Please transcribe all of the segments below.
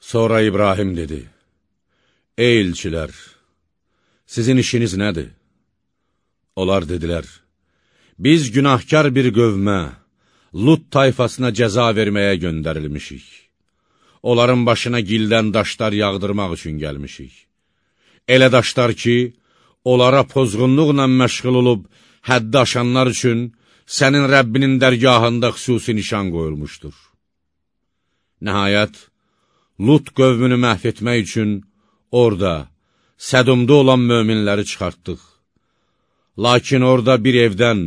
Sonra İbrahim dedi, Ey ilçilər, sizin işiniz nədir? Onlar dedilər, biz günahkar bir qövmə, Lut tayfasına cəza verməyə göndərilmişik. Onların başına gildən daşlar yağdırmaq üçün gəlmişik. Elə daşlar ki, onlara pozğunluqla məşğul olub, həddi aşanlar üçün sənin Rəbbinin dərgahında xüsusi nişan qoyulmuşdur. Nəhayət, Lut qövmünü məhv etmək üçün orada, Sədumda olan möminləri çıxartdıq. Lakin orada bir evdən,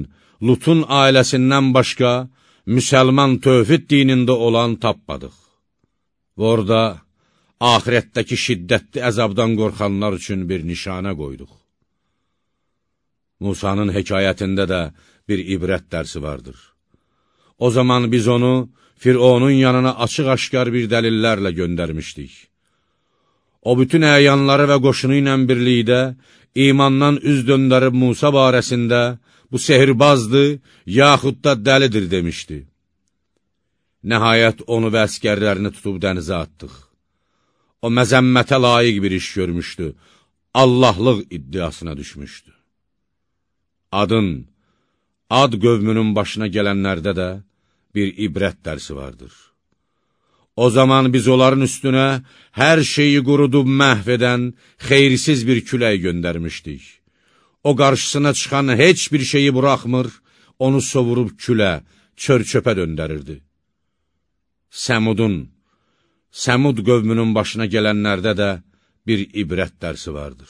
Lutun ailəsindən başqa, müsəlman tövhid dinində olan tapmadıq. Və orada, ahirətdəki şiddətli əzabdan qorxanlar üçün bir nişanə qoyduq. Musanın hekayətində də bir ibrət dərsi vardır. O zaman biz onu Fironun yanına açıq-aşkar bir dəlillərlə göndərmişdik. O bütün əyanları və qoşunu ilə birlikdə imandan üz döndərib Musa barəsində bu sehirbazdır, yaxud da dəlidir demişdi. Nəhayət onu və əskərlərini tutub dənizə atdıq. O məzəmmətə layiq bir iş görmüşdü, Allahlıq iddiasına düşmüşdü. Adın, ad qövmünün başına gələnlərdə də bir ibrət dərsi vardır. O zaman biz onların üstünə hər şeyi qurudub məhv edən xeyrisiz bir külək göndərmişdik. O qarşısına çıxan heç bir şeyi buraxmır, onu sovurub külə, çör-çöpə döndərirdi. Səmudun, Səmud qövmünün başına gələnlərdə də bir ibrət dərsi vardır.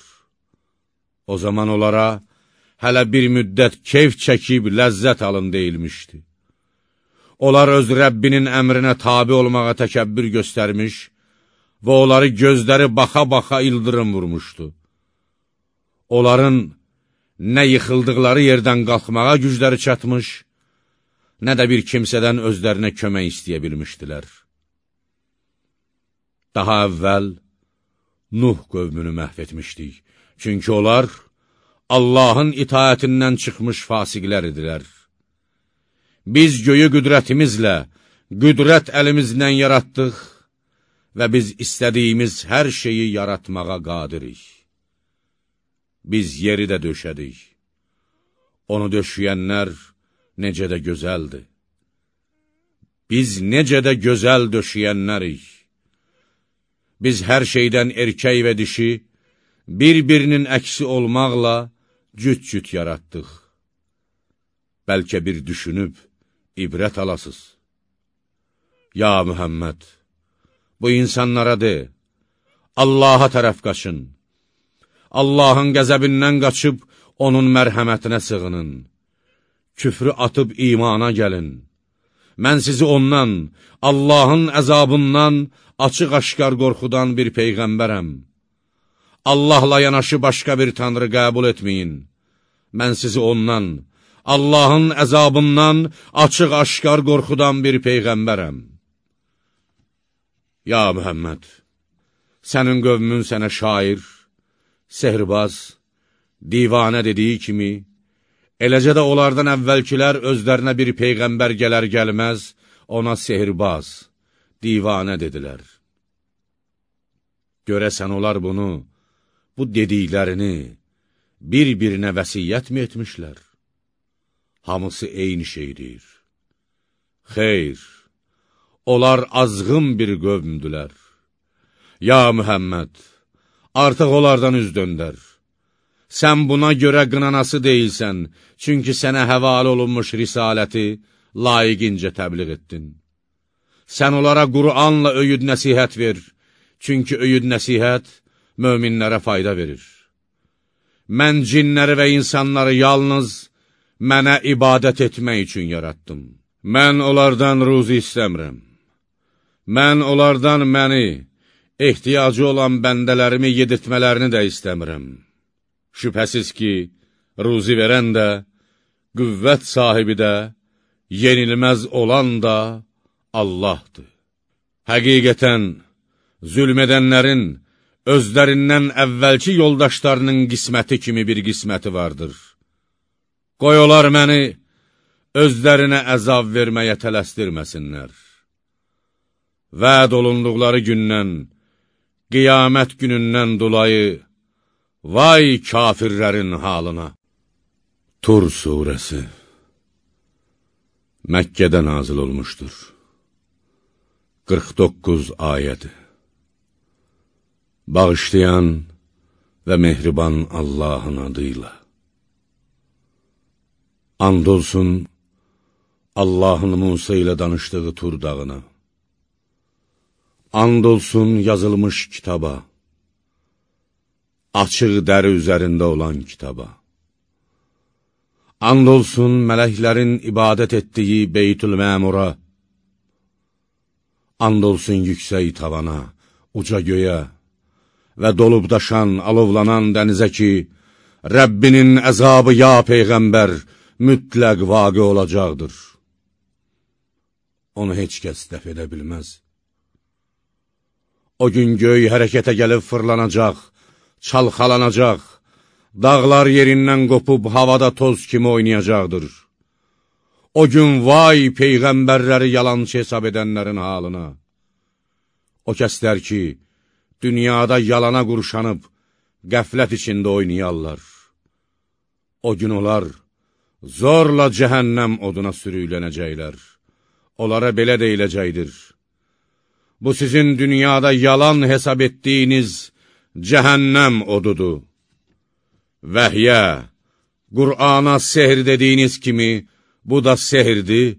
O zaman onlara, hələ bir müddət keyf çəkib ləzzət alın deyilmişdi. Onlar öz Rəbbinin əmrinə tabi olmağa təkəbbür göstərmiş və onları gözləri baxa-baxa ildırım vurmuşdu. Onların nə yıxıldıqları yerdən qalxmağa gücləri çatmış, nə də bir kimsədən özlərinə kömək istəyə bilmişdilər. Daha əvvəl Nuh qövmünü məhv etmişdik, çünki onlar Allahın itaətindən çıxmış fasiqlər idilər. Biz göyü qüdrətimizlə, qüdrət əlimizdən yaratdıq və biz istədiyimiz hər şeyi yaratmağa qadirik. Biz yeri də döşədik. Onu döşüyənlər necə də gözəldir. Biz necə də gözəl döşüyənlərik. Biz hər şeydən erkək və dişi, bir-birinin əksi olmaqla cüt-cüt yaratdıq. Bəlkə bir düşünüb, ibrət alasız. Ya Mühəmməd, bu insanlara de, Allaha tərəf qaçın. Allahın qəzəbindən qaçıb, onun mərhəmətinə sığının. Küfrü atıb imana gəlin. Mən sizi ondan, Allahın əzabından, açıq-aşkar qorxudan bir peyğəmbərəm. Allahla yanaşı başqa bir tanrı qəbul etməyin. Mən sizi ondan, Allahın əzabından, açıq-aşkar qorxudan bir peyğəmbərəm. Ya Mühəmməd, sənin qövmün sənə şair, sehrbaz, divanə dediyi kimi, eləcə də onlardan əvvəlkilər özlərinə bir peyğəmbər gələr gəlməz, ona sehrbaz, divanə dedilər. Görəsən onlar bunu, bu dediklərini bir-birinə vəsiyyətmi etmişlər? Hamısı eyni şeydir. Xeyr, onlar azğın bir qövmdülər. Ya Mühəmməd, artıq onlardan üz döndər. Sən buna görə qınanası deyilsən, çünki sənə həvalə olunmuş risaləti layiqincə təbliğ etdin. Sən onlara Qur'anla öyüd nəsihət ver, çünki öyüd nəsihət möminlərə fayda verir. Mən cinləri və insanları yalnız mənə ibadət etmək üçün yaratdım. Mən onlardan ruzi istəmirəm. Mən onlardan məni, ehtiyacı olan bəndələrimi yedirtmələrini də istəmirəm. Şübhəsiz ki, ruzi verən də, qüvvət sahibi də, yenilməz olan da Allahdır. Həqiqətən, zülm edənlərin, özlərindən əvvəlki yoldaşlarının qisməti kimi bir qisməti vardır. Qoy olar məni özlərinə əzab verməyə tələsdirməsinlər. Vəd olunduqları gündən, qiyamət günündən dolayı, vay kafirlərin halına. Tur surəsi Məkkədə nazil olmuşdur. 49 ayədir. Bağışlayan və mehriban Allahın adıyla. And olsun Allahın Musa ilə danışdığı Tur dağına. And olsun yazılmış kitaba. Açıq dəri üzərində olan kitaba. And olsun mələklərin ibadət etdiyi Beytül Məmura. And olsun yüksək tavana, uca göyə və dolub daşan, alovlanan dənizə ki, Rəbbinin əzabı ya Peyğəmbər mütləq vaqı olacaqdır. Onu heç kəs dəf edə bilməz. O gün göy hərəkətə gəlib fırlanacaq, çalxalanacaq, dağlar yerindən qopub havada toz kimi oynayacaqdır. O gün vay Peyğəmbərləri yalançı hesab edənlərin halına. O kəslər ki, dünyada yalana qurşanıb, qəflət içində oynayarlar. O gün onlar zorla cəhənnəm oduna sürüylənəcəklər. Onlara belə deyiləcəkdir. Bu sizin dünyada yalan hesab etdiyiniz cəhənnəm odudur. Vəhyə, Qur'ana sehr dediyiniz kimi, bu da sehirdir,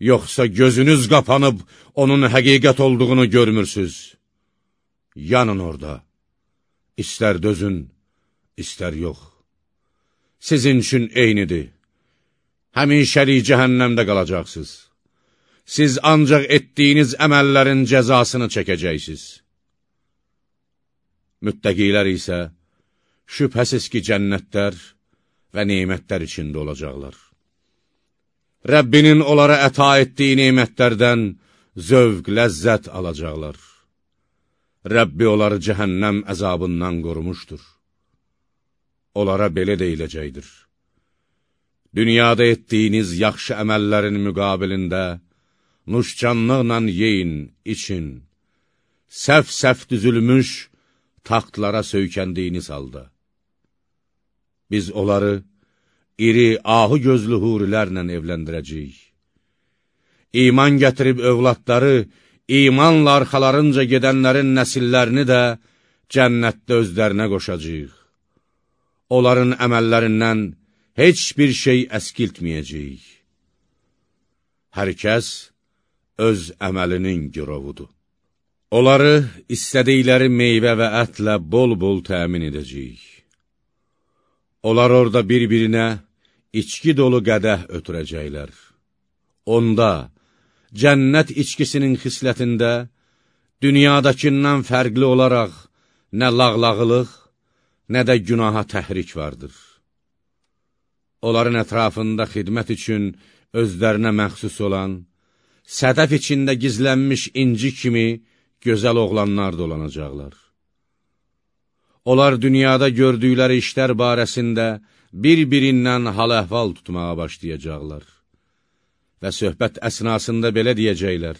yoxsa gözünüz qapanıb onun həqiqət olduğunu görmürsüz. Yanın orada, istər dözün, istər yox. Sizin üçün eynidir, həmişəlik cəhənnəmdə qalacaqsınız. Siz ancaq etdiyiniz əməllərin cəzasını çəkəcəksiniz. Müttəqilər isə şübhəsiz ki, cənnətlər və neymətlər içində olacaqlar. Rəbbinin onlara əta etdiyi neymətlərdən zövq, ləzzət alacaqlar. Rəbbi onları cəhənnəm əzabından qorumuşdur. Onlara belə deyiləcəkdir. Dünyada etdiyiniz yaxşı əməllərin müqabilində nuşcanlıqla yeyin, için, səf-səf düzülmüş taxtlara söykəndiyiniz halda. Biz onları iri, ahı gözlü hurilərlə evləndirəcəyik. İman gətirib övladları, imanla arxalarınca gedənlərin nəsillərini də cənnətdə özlərinə qoşacaq. Onların əməllərindən heç bir şey əskiltməyəcəyik. Hər kəs öz əməlinin girovudur. Onları istədikləri meyvə və ətlə bol-bol təmin edəcəyik. Onlar orada bir-birinə içki dolu qədəh ötürəcəklər. Onda, cənnət içkisinin xislətində, dünyadakindən fərqli olaraq nə lağlağılıq, nə də günaha təhrik vardır. Onların ətrafında xidmət üçün özlərinə məxsus olan, sədəf içində gizlənmiş inci kimi gözəl oğlanlar dolanacaqlar. Onlar dünyada gördükləri işlər barəsində bir-birindən hal-əhval tutmağa başlayacaqlar. Və söhbət əsnasında belə deyəcəklər.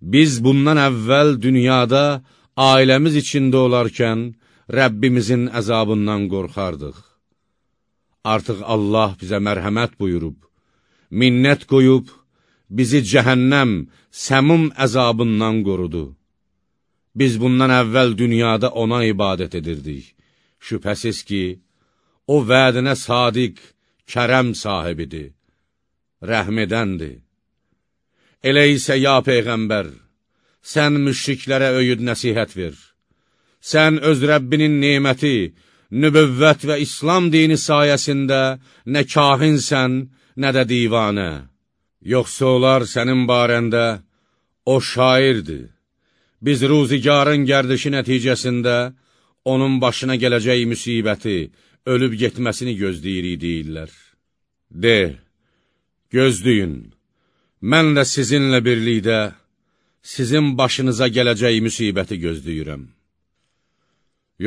Biz bundan əvvəl dünyada ailəmiz içində olarkən Rəbbimizin əzabından qorxardıq. Artıq Allah bizə mərhəmət buyurub, minnət qoyub, bizi cəhənnəm, səmum əzabından qorudu. Biz bundan əvvəl dünyada ona ibadət edirdik. Şübhəsiz ki, o vədinə sadiq, kərəm sahibidir, rəhmədəndir. Elə isə, ya Peyğəmbər, sən müşriklərə öyüd nəsihət ver. Sən öz Rəbbinin neməti, nübüvvət və İslam dini sayəsində nə kahinsən, nə də divanə. Yoxsa onlar sənin barəndə, o şairdir. Biz ruzigarın gərdişi nəticəsində onun başına gələcək müsibəti, ölüb getməsini gözləyirik deyirlər. De, gözləyin, mən də sizinlə birlikdə sizin başınıza gələcək müsibəti gözləyirəm.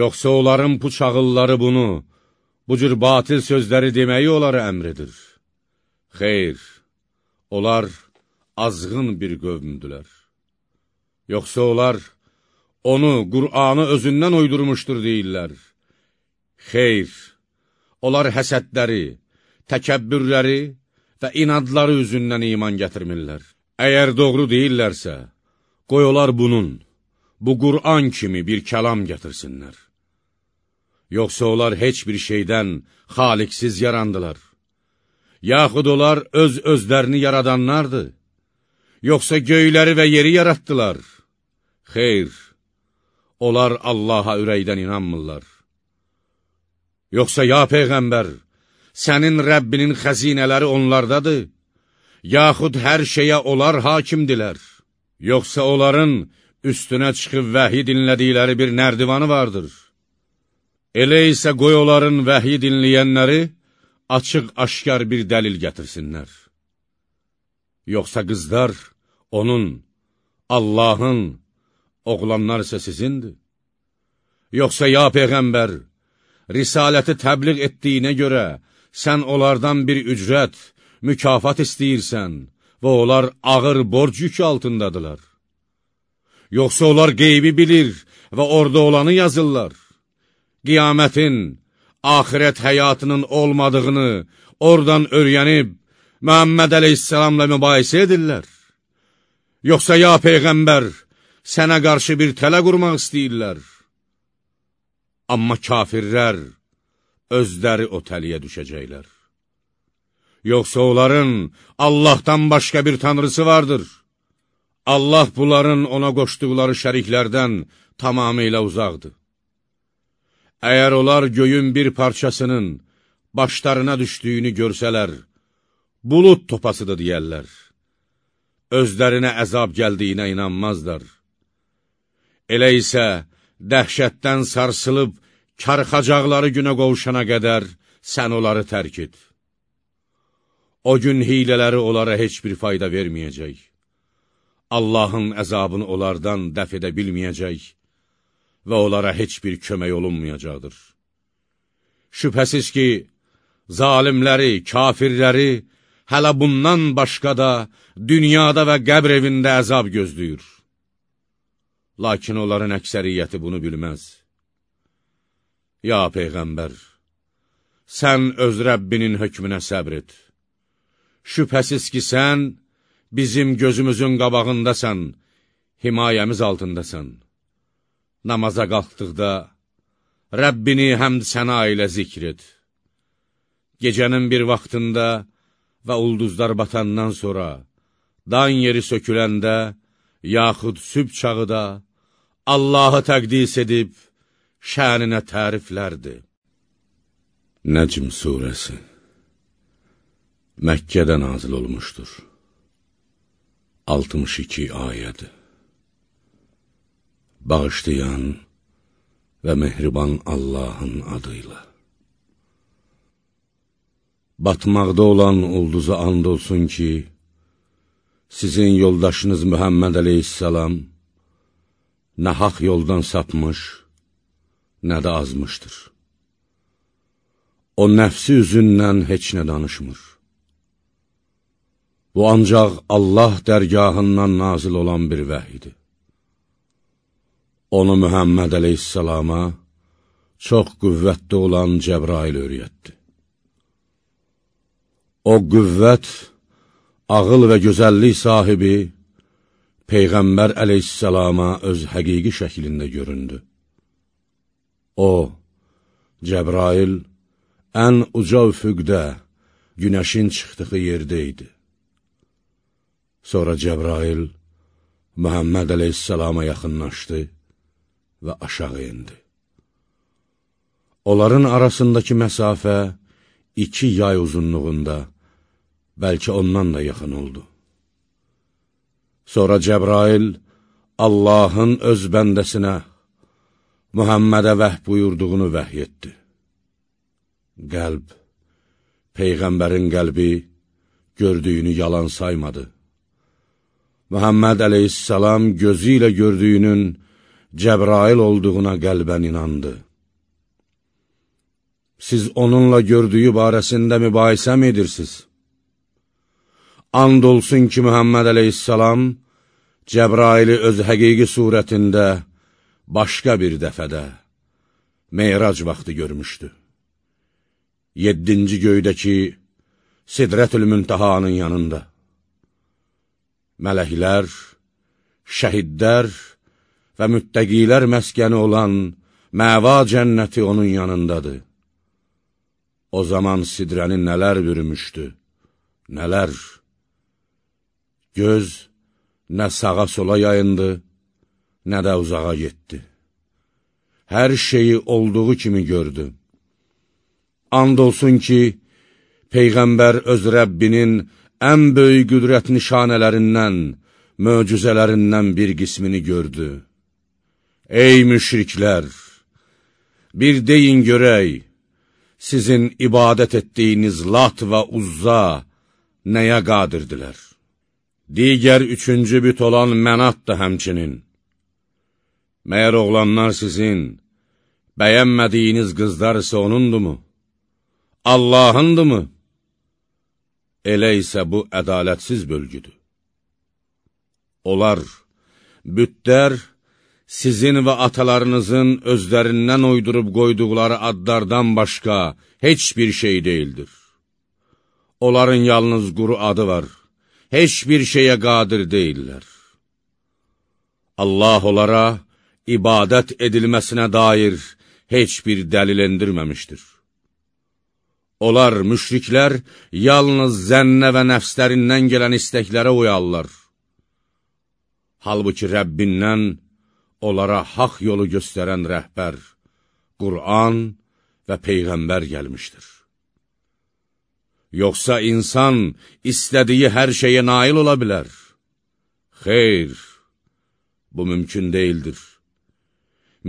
Yoxsa onların bu çağılları bunu, bu cür batil sözləri deməyi onlara əmr edir. Xeyr, Onlar azğın bir qövmdülər. Yoxsa onlar onu, Qur'anı özündən uydurmuşdur deyirlər. Xeyr, onlar həsədləri, təkəbbürləri və inadları üzündən iman gətirmirlər. Əgər doğru deyirlərsə, qoy onlar bunun, bu Qur'an kimi bir kəlam gətirsinlər. Yoxsa onlar heç bir şeydən xaliqsiz yarandılar. Yaxud onlar öz özlərini yaradanlardır. Yoxsa göyləri və yeri yaratdılar. Xeyr, onlar Allaha ürəkdən inanmırlar. Yoxsa ya Peyğəmbər, sənin Rəbbinin xəzinələri onlardadır, yaxud hər şeyə onlar hakimdilər. Yoxsa onların üstünə çıxıb vəhi dinlədikləri bir nərdivanı vardır. Elə isə qoy onların vəhi dinləyənləri açıq-aşkar bir dəlil gətirsinlər. Yoxsa qızlar onun, Allahın, oğlanlar isə sizindir. Yoxsa ya Peyğəmbər, risaləti təbliğ etdiyinə görə sən onlardan bir ücrət, mükafat istəyirsən və onlar ağır borc yükü altındadılar. Yoxsa onlar qeybi bilir və orada olanı yazırlar. Qiyamətin, axirət həyatının olmadığını oradan öyrənib, Məhəmməd əleyhissalamla mübahisə edirlər. Yoxsa ya Peyğəmbər, sənə qarşı bir tələ qurmaq istəyirlər. Amma kafirlər özləri o təliyə düşəcəklər. Yoxsa onların Allahdan başqa bir tanrısı vardır. Allah bunların ona qoşduqları şəriklərdən tamamilə uzaqdır. Əgər onlar göyün bir parçasının başlarına düşdüyünü görsələr, bulud topasıdır deyərlər. Özlərinə əzab gəldiyinə inanmazlar. Elə isə dəhşətdən sarsılıb, karxacaqları günə qovuşana qədər sən onları tərk et. O gün hilələri onlara heç bir fayda verməyəcək. Allahın əzabını onlardan dəf edə bilməyəcək və onlara heç bir kömək olunmayacaqdır. Şübhəsiz ki, zalimləri, kafirləri hələ bundan başqa da dünyada və qəbr evində əzab gözləyir. Lakin onların əksəriyyəti bunu bilməz. Ya Peyğəmbər, sən öz Rəbbinin hökmünə səbr et. Şübhəsiz ki, sən bizim gözümüzün qabağındasan, himayəmiz altındasan. Namaza qalxdıqda, Rəbbini həmd sənə ilə zikr et. Gecənin bir vaxtında və ulduzlar batandan sonra, dan yeri söküləndə, yaxud süb çağı da, Allahı təqdis edib, şəninə təriflərdir. Nəcm Suresi Məkkədə nazil olmuşdur. 62 ayədir. Bağışlayan və mehriban Allahın adıyla. Batmaqda olan ulduza and olsun ki, sizin yoldaşınız Mühəmməd əleyhissalam nə haq yoldan sapmış, nə də azmışdır. O nəfsi üzündən heç nə danışmır. Bu ancaq Allah dərgahından nazil olan bir vəhidir. Onu Mühəmməd əleyhissalama çox qüvvətli olan Cəbrail öyrətdi. O qüvvət, ağıl və gözəllik sahibi Peyğəmbər əleyhissalama öz həqiqi şəklində göründü. O, Cəbrail, ən uca üfüqdə, günəşin çıxdığı yerdə idi. Sonra Cəbrail Məhəmməd əleyhissalama yaxınlaşdı və aşağı indi. Onların arasındakı məsafə iki yay uzunluğunda, bəlkə ondan da yaxın oldu. Sonra Cəbrail Allahın öz bəndəsinə Muhammədə vəh buyurduğunu vəhy etdi. Qəlb, Peyğəmbərin qəlbi gördüyünü yalan saymadı. Muhammed əleyhissalam gözü ilə gördüyünün Cəbrail olduğuna qəlbən inandı. Siz onunla gördüyü barəsində mübahisə mi edirsiniz? And olsun ki, Mühəmməd əleyhissalam Cəbraili öz həqiqi surətində başqa bir dəfədə meyrac vaxtı görmüşdü. Yeddinci göydəki Sidrətül Müntahanın yanında. Mələklər, şəhidlər və müttəqilər məskəni olan məva cənnəti onun yanındadır. O zaman sidrəni nələr bürümüşdü, nələr? Göz nə sağa sola yayındı, nə də uzağa getdi. Hər şeyi olduğu kimi gördü. And olsun ki, Peyğəmbər öz Rəbbinin ən böyük qüdrət nişanələrindən, möcüzələrindən bir qismini gördü. Ey müşriklər! Bir deyin görək, sizin ibadət etdiyiniz lat və uzza nəyə qadirdilər? Digər üçüncü büt olan mənat da həmçinin. Məyər oğlanlar sizin, bəyənmədiyiniz qızlar isə onundumu? Allahındımı? Elə isə bu ədalətsiz bölgüdür. Onlar, bütlər, sizin və atalarınızın özlərindən uydurub qoyduqları adlardan başqa heç bir şey deyildir. Onların yalnız quru adı var, heç bir şeyə qadir deyirlər. Allah onlara ibadət edilməsinə dair heç bir dəlil endirməmişdir. Onlar, müşriklər, yalnız zənnə və nəfslərindən gələn istəklərə uyarlar. Halbuki Rəbbindən onlara haq yolu göstərən rəhbər, Qur'an və Peyğəmbər gəlmişdir. Yoxsa insan istədiyi hər şeyə nail ola bilər? Xeyr, bu mümkün deyildir.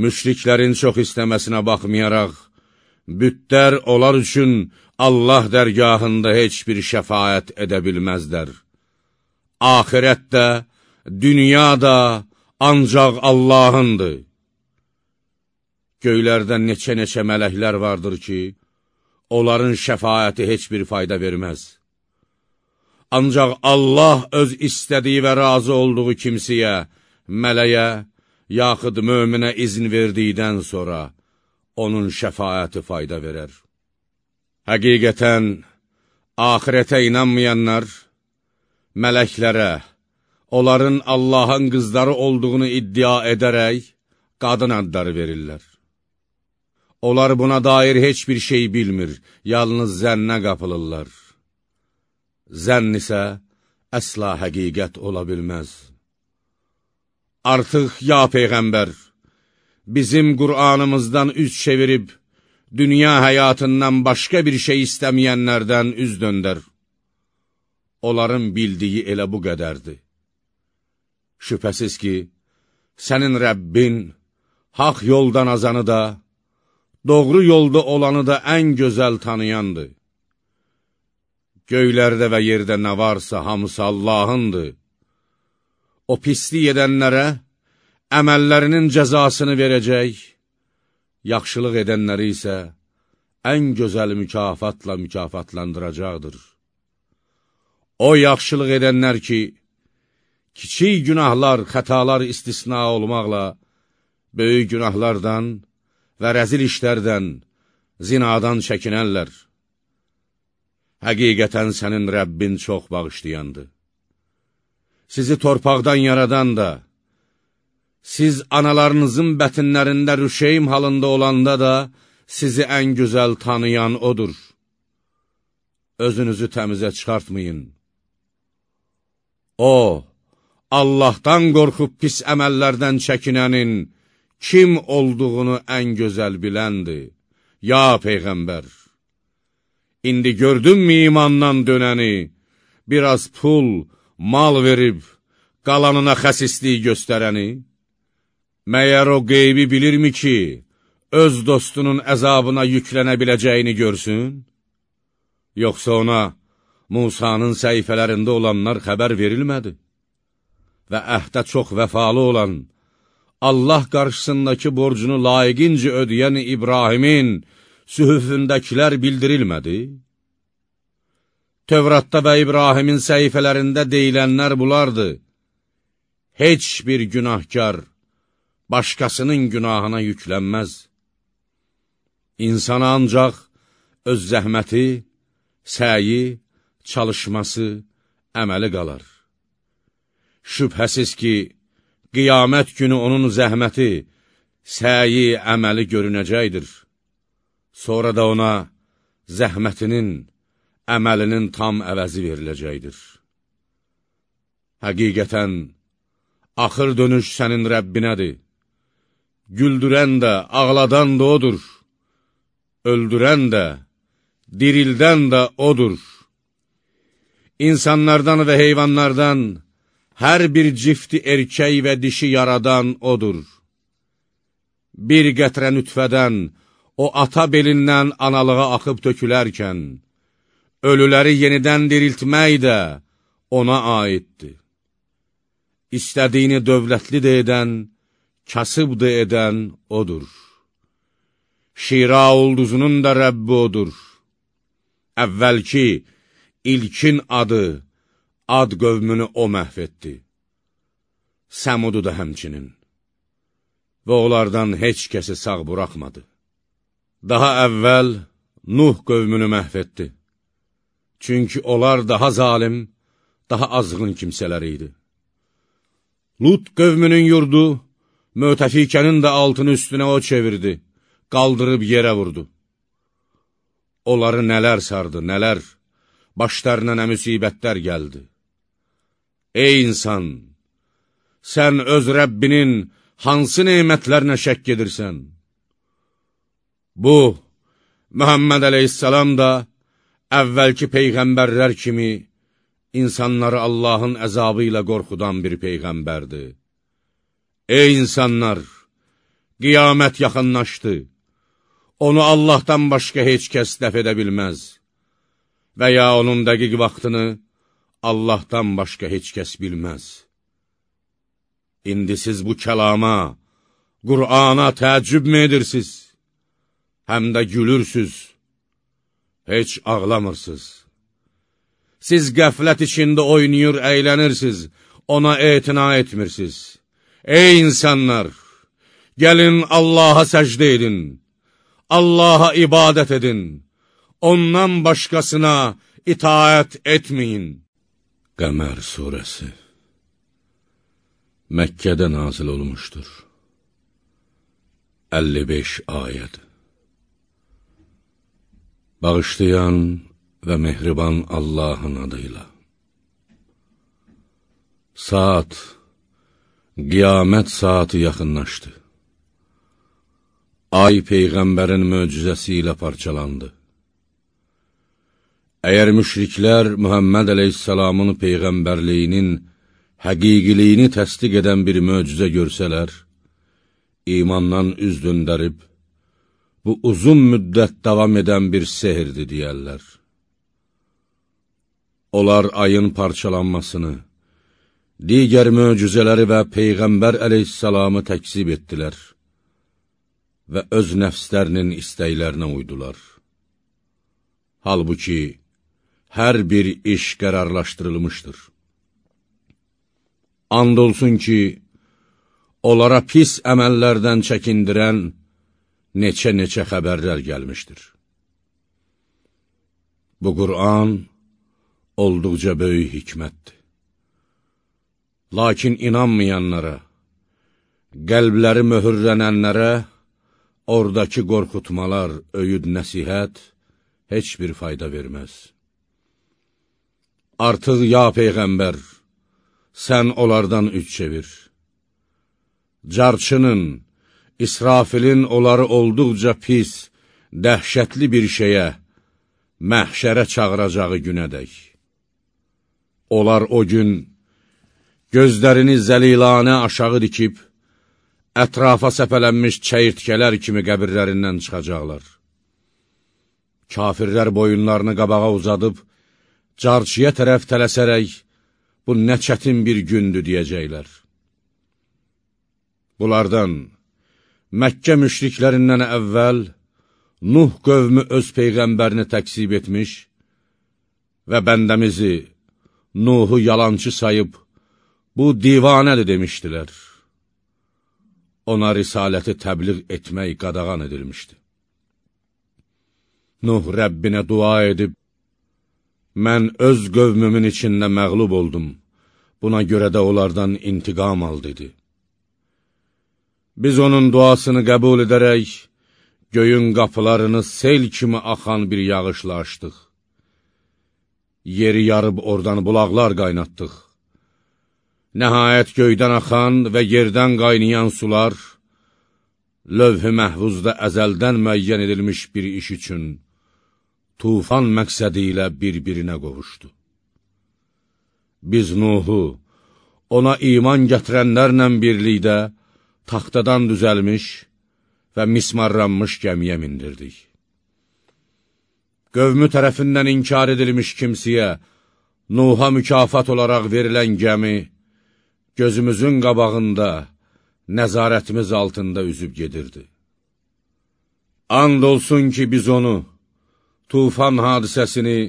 Müşriklərin çox istəməsinə baxmayaraq, bütlər onlar üçün Allah dərgahında heç bir şəfayət edə bilməzlər. Ahirətdə, dünyada ancaq Allahındır. Göylərdə neçə-neçə mələklər vardır ki, onların şəfayəti heç bir fayda verməz. Ancaq Allah öz istədiyi və razı olduğu kimsiyə, mələyə, yaxud möminə izin verdikdən sonra onun şəfayəti fayda verər. Həqiqətən, ahirətə inanmayanlar, mələklərə, onların Allahın qızları olduğunu iddia edərək, qadın adları verirlər. Onlar buna dair heç bir şey bilmir, yalnız zənnə qapılırlar. Zənn isə əsla həqiqət ola bilməz. Ya Peyğəmbər, bizim Qur'anımızdan üz çevirib, dünya həyatından başqa bir şey istəməyənlərdən üz döndər. Onların bildiyi elə bu qədərdir. Şübhəsiz ki, sənin Rəbbin haq yoldan azanı da, doğru yolda olanı da ən gözəl tanıyandır. Göylərdə və yerdə nə varsa hamısı Allahındır. O pislik edənlərə əməllərinin cəzasını verəcək, yaxşılıq edənləri isə ən gözəl mükafatla mükafatlandıracaqdır. O yaxşılıq edənlər ki, kiçik günahlar, xətalar istisna olmaqla, böyük günahlardan və rəzil işlərdən, zinadan çəkinərlər. Həqiqətən sənin Rəbbin çox bağışlayandır. Sizi torpaqdan yaradan da, siz analarınızın bətinlərində rüşeym halında olanda da, sizi ən gözəl tanıyan odur. Özünüzü təmizə çıxartmayın. O, Allahdan qorxub pis əməllərdən çəkinənin kim olduğunu ən gözəl biləndir. Ya Peyğəmbər, indi gördünmü imandan dönəni, biraz pul, mal verib, qalanına xəsisliyi göstərəni? Məyər o qeybi bilirmi ki, öz dostunun əzabına yüklənə biləcəyini görsün? Yoxsa ona Musanın səhifələrində olanlar xəbər verilmədi? Və əhdə çox vəfalı olan, Allah qarşısındakı borcunu layiqincə ödəyən İbrahimin sühüfündəkilər bildirilmədi? Tövratda və İbrahimin səhifələrində deyilənlər bulardı. Heç bir günahkar başqasının günahına yüklənməz. İnsana ancaq öz zəhməti, səyi, çalışması, əməli qalar. Şübhəsiz ki, qiyamət günü onun zəhməti, səyi, əməli görünəcəkdir. Sonra da ona zəhmətinin, əməlinin tam əvəzi veriləcəkdir. Həqiqətən, axır dönüş sənin Rəbbinədir. Güldürən də, ağladan da odur. Öldürən də, dirildən də odur. İnsanlardan və heyvanlardan hər bir cifti erkək və dişi yaradan odur. Bir qətrə nütfədən, o ata belindən analığa axıb tökülərkən, ölüləri yenidən diriltmək də ona aiddir. İstədiyini dövlətli də edən, kasıb da edən odur. Şira ulduzunun da Rəbbi odur. Əvvəlki, ilkin adı, ad qövmünü o məhv etdi. Səmudu da həmçinin. Və onlardan heç kəsi sağ buraxmadı. Daha əvvəl Nuh qövmünü məhv etdi. Çünki onlar daha zalim, daha azğın kimsələr idi. Lut qövmünün yurdu, mötəfikənin də altını üstünə o çevirdi, qaldırıb yerə vurdu. Onları nələr sardı, nələr, başlarına nə müsibətlər gəldi. Ey insan, sən öz Rəbbinin hansı neymətlərinə şəkk edirsən? Bu, Mühəmməd əleyhissalam da əvvəlki peyğəmbərlər kimi insanları Allahın əzabı ilə qorxudan bir peyğəmbərdir. Ey insanlar! Qiyamət yaxınlaşdı. Onu Allahdan başqa heç kəs dəf edə bilməz və ya onun dəqiq vaxtını Allahdan başqa heç kəs bilməz. İndi siz bu kəlama, Qur'ana təəccüb mü edirsiniz? Həm də gülürsüz, heç ağlamırsınız. Siz qəflət içində oynayır, əylənirsiniz, ona etina etmirsiniz. Ey insanlar! Gəlin Allaha səcdə edin, Allaha ibadət edin, ondan başqasına itaət etməyin. Qəmər Suresi Məkkədə nazil olmuşdur. 55 ayəd Bağışlayan və mehriban Allahın adıyla. Saat, qiyamət saatı yaxınlaşdı. Ay Peyğəmbərin möcüzəsi ilə parçalandı. Əgər müşriklər Mühəmməd əleyhissalamın Peyğəmbərliyinin həqiqiliyini təsdiq edən bir möcüzə görsələr, imandan üz döndərib, bu uzun müddət davam edən bir sehirdir deyərlər. Onlar ayın parçalanmasını, digər möcüzələri və Peyğəmbər əleyhissalamı təksib etdilər və öz nəfslərinin istəklərinə uydular. Halbuki, hər bir iş qərarlaşdırılmışdır. And olsun ki, onlara pis əməllərdən çəkindirən neçə-neçə xəbərlər gəlmişdir. Bu Qur'an, olduqca böyük hikmətdir. Lakin inanmayanlara, qəlbləri möhürlənənlərə, oradakı qorxutmalar, öyüd, nəsihət heç bir fayda verməz. Artıq, ya Peyğəmbər, sən onlardan üç çevir. Carçının, İsrafilin onları olduqca pis, dəhşətli bir şeyə, məhşərə çağıracağı günədək. Onlar o gün gözlərini zəlilanə aşağı dikib, ətrafa səpələnmiş çəyirtkələr kimi qəbirlərindən çıxacaqlar. Kafirlər boyunlarını qabağa uzadıb, carçıya tərəf tələsərək, bu nə çətin bir gündür deyəcəklər. Bunlardan, Məkkə müşriklərindən əvvəl, Nuh qövmü öz Peyğəmbərini təksib etmiş və bəndəmizi, Nuhu yalançı sayıb, bu divanədir demişdilər. ona risaləti təbliğ etmək qadağan edilmişdi. Nuh Rəbbinə dua edib, mən öz qövmümün içində məqlub oldum, buna görə də onlardan intiqam al, dedi. Biz onun duasını qəbul edərək, göyün qapılarını sel kimi axan bir yağışla açdıq. Yeri yarıb oradan bulaqlar qaynatdıq. Nəhayət göydən axan və yerdən qaynayan sular, lövh-ü məhvuzda əzəldən müəyyən edilmiş bir iş üçün, tufan məqsədi ilə bir-birinə qovuşdu. Biz Nuhu, ona iman gətirənlərlə birlikdə taxtadan düzəlmiş və mismarlanmış gəmiyə mindirdik. Qövmü tərəfindən inkar edilmiş kimsiyə Nuha mükafat olaraq verilən gəmi, gözümüzün qabağında, nəzarətimiz altında üzüb gedirdi. And olsun ki, biz onu, tufan hadisəsini,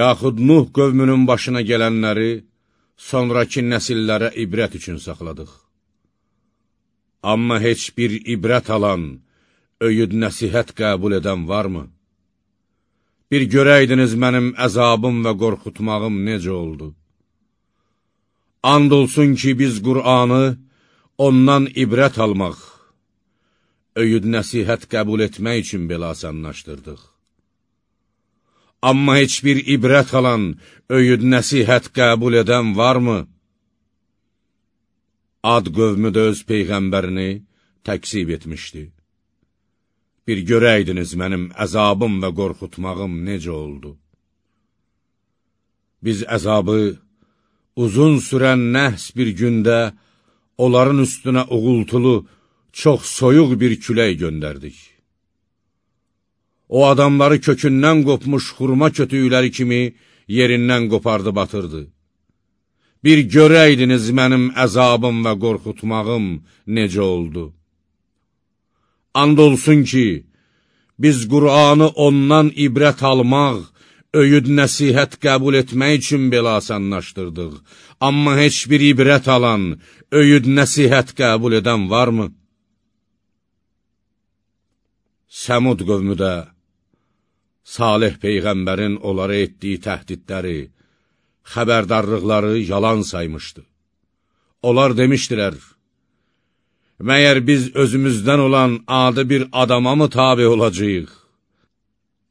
yaxud Nuh qövmünün başına gələnləri, sonraki nəsillərə ibrət üçün saxladıq. Amma heç bir ibrət alan, öyüd nəsihət qəbul edən varmı? Bir görəydiniz mənim əzabım və qorxutmağım necə oldu? And olsun ki, biz Qur'anı ondan ibrət almaq, öyüd nəsihət qəbul etmək üçün belə asanlaşdırdıq. Amma heç bir ibrət alan, öyüd nəsihət qəbul edən varmı? Ad qövmü də öz Peyğəmbərini təksib etmişdi. Bir görəydiniz mənim əzabım və qorxutmağım necə oldu. Biz əzabı uzun sürən nəhs bir gündə onların üstünə uğultulu, çox soyuq bir külək göndərdik. O adamları kökündən qopmuş xurma kötüyləri kimi yerindən qopardı batırdı. Bir görəydiniz mənim əzabım və qorxutmağım necə oldu. And olsun ki, biz Qur'anı ondan ibrət almaq, öyüd nəsihət qəbul etmək üçün belə asanlaşdırdıq. Amma heç bir ibrət alan, öyüd nəsihət qəbul edən varmı? Səmud qövmü də Salih Peyğəmbərin onlara etdiyi təhdidləri, xəbərdarlıqları yalan saymışdı. Onlar demişdilər, məyər biz özümüzdən olan adı bir adama mı tabi olacaq?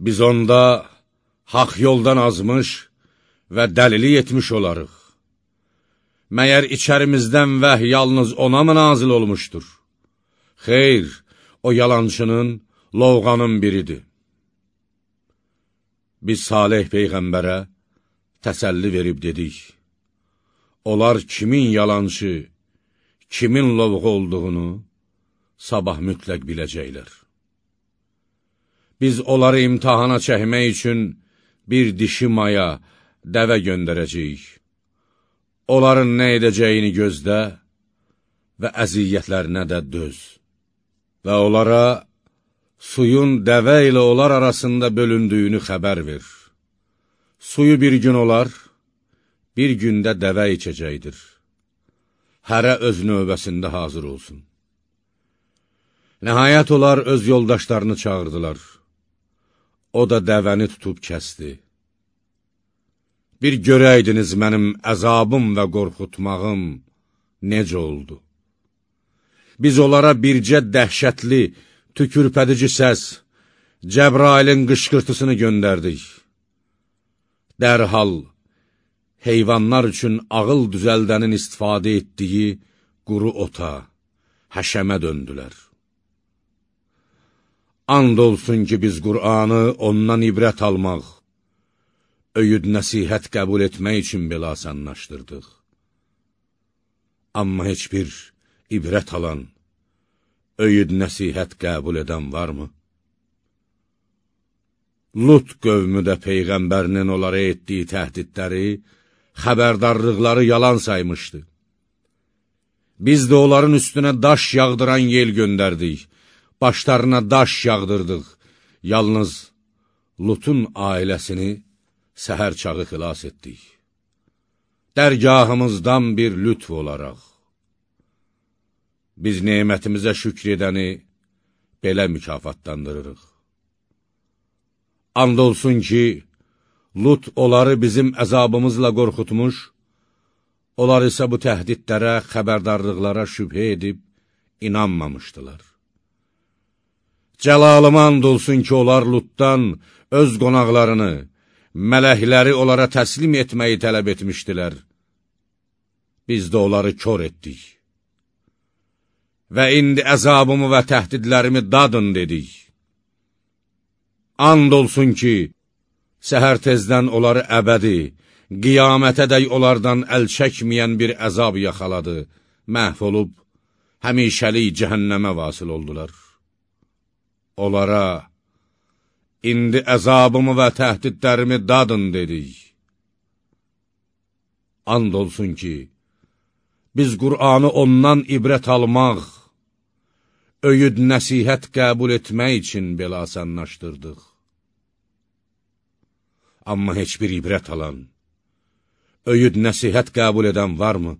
Biz onda haq yoldan azmış və dəlili etmiş olarıq. Məyər içərimizdən vəh yalnız ona mı nazil olmuşdur? Xeyr, o yalançının, lovğanın biridir. Biz Salih Peyğəmbərə təsəlli verib dedik, onlar kimin yalancı, kimin lovğu olduğunu sabah mütləq biləcəklər. Biz onları imtihana çəkmək üçün bir dişi maya, dəvə göndərəcəyik. Onların nə edəcəyini gözlə və əziyyətlərinə də döz. Və onlara suyun dəvə ilə onlar arasında bölündüyünü xəbər ver. Suyu bir gün olar, bir gündə dəvə içəcəkdir. Hərə öz növbəsində hazır olsun. Nəhayət onlar öz yoldaşlarını çağırdılar. O da dəvəni tutub kəsdi. Bir görəydiniz mənim əzabım və qorxutmağım necə oldu. Biz onlara bircə dəhşətli, tükürpədici səs, Cəbrailin qışqırtısını göndərdik. Dərhal, heyvanlar üçün ağıl düzəldənin istifadə etdiyi quru ota, həşəmə döndülər. And olsun ki, biz Qur'anı ondan ibrət almaq, öyüd nəsihət qəbul etmək üçün belə asanlaşdırdıq. Amma heç bir ibrət alan, öyüd nəsihət qəbul edən varmı? Lut qövmü də Peyğəmbərinin onlara etdiyi təhdidləri, xəbərdarlıqları yalan saymışdı. Biz də onların üstünə daş yağdıran yel göndərdik, başlarına daş yağdırdıq, yalnız Lutun ailəsini səhər çağı xilas etdik. Dərgahımızdan bir lütf olaraq. Biz nemətimizə şükr edəni belə mükafatlandırırıq. And olsun ki, Lut onları bizim əzabımızla qorxutmuş, onlar isə bu təhdidlərə, xəbərdarlıqlara şübhə edib, inanmamışdılar. Cəlalıma and olsun ki, onlar Lutdan öz qonaqlarını, mələkləri onlara təslim etməyi tələb etmişdilər. Biz də onları kör etdik. Və indi əzabımı və təhdidlərimi dadın dedik. And olsun ki, səhər tezdən onları əbədi, qiyamətə dəy onlardan əl çəkməyən bir əzab yaxaladı, məhv olub, həmişəlik cəhənnəmə vasıl oldular. Onlara, indi əzabımı və təhdidlərimi dadın dedik. And olsun ki, biz Qur'anı ondan ibrət almaq, öyüd nəsihət qəbul etmək üçün belə asanlaşdırdıq. Amma heç bir ibrət alan, öyüd nəsihət qəbul edən varmı?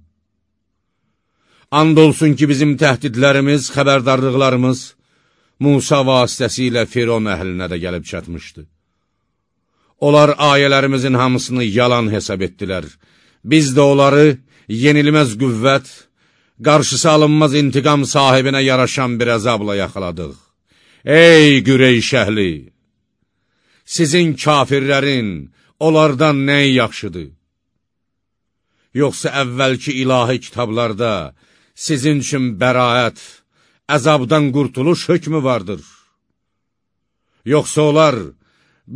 And olsun ki, bizim təhdidlərimiz, xəbərdarlıqlarımız Musa vasitəsilə Firon əhlinə də gəlib çatmışdı. Onlar ayələrimizin hamısını yalan hesab etdilər. Biz də onları yenilməz qüvvət, qarşısı alınmaz intiqam sahibinə yaraşan bir əzabla yaxaladıq. Ey Qürey şəhli! Sizin kafirlərin onlardan nəyi yaxşıdır? Yoxsa əvvəlki ilahi kitablarda sizin üçün bəraət, əzabdan qurtuluş hökmü vardır? Yoxsa onlar,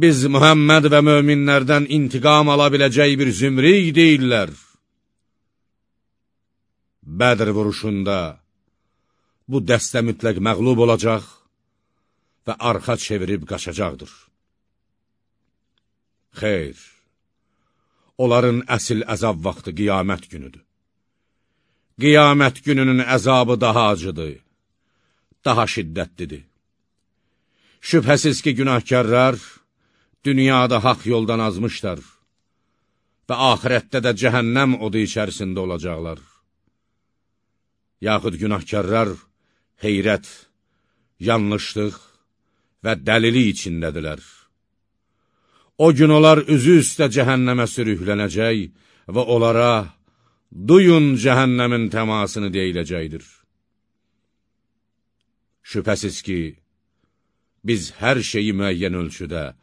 biz Mühəmməd və möminlərdən intiqam ala biləcək bir zümrik deyirlər. Bədr vuruşunda bu dəstə mütləq məqlub olacaq və arxa çevirib qaçacaqdır. Xeyr, onların əsil əzab vaxtı qiyamət günüdür. Qiyamət gününün əzabı daha acıdır, daha şiddətlidir. Şübhəsiz ki, günahkarlar dünyada haq yoldan azmışlar və ahirətdə də cəhənnəm odu içərisində olacaqlar. Yaxud günahkarlar heyrət, yanlışlıq və dəlili içindədirlər. O gün onlar üzü üstə cəhənnəmə sürüklənəcək və onlara duyun cəhənnəmin təmasını deyiləcəkdir. Şübhəsiz ki, biz hər şeyi müəyyən ölçüdə,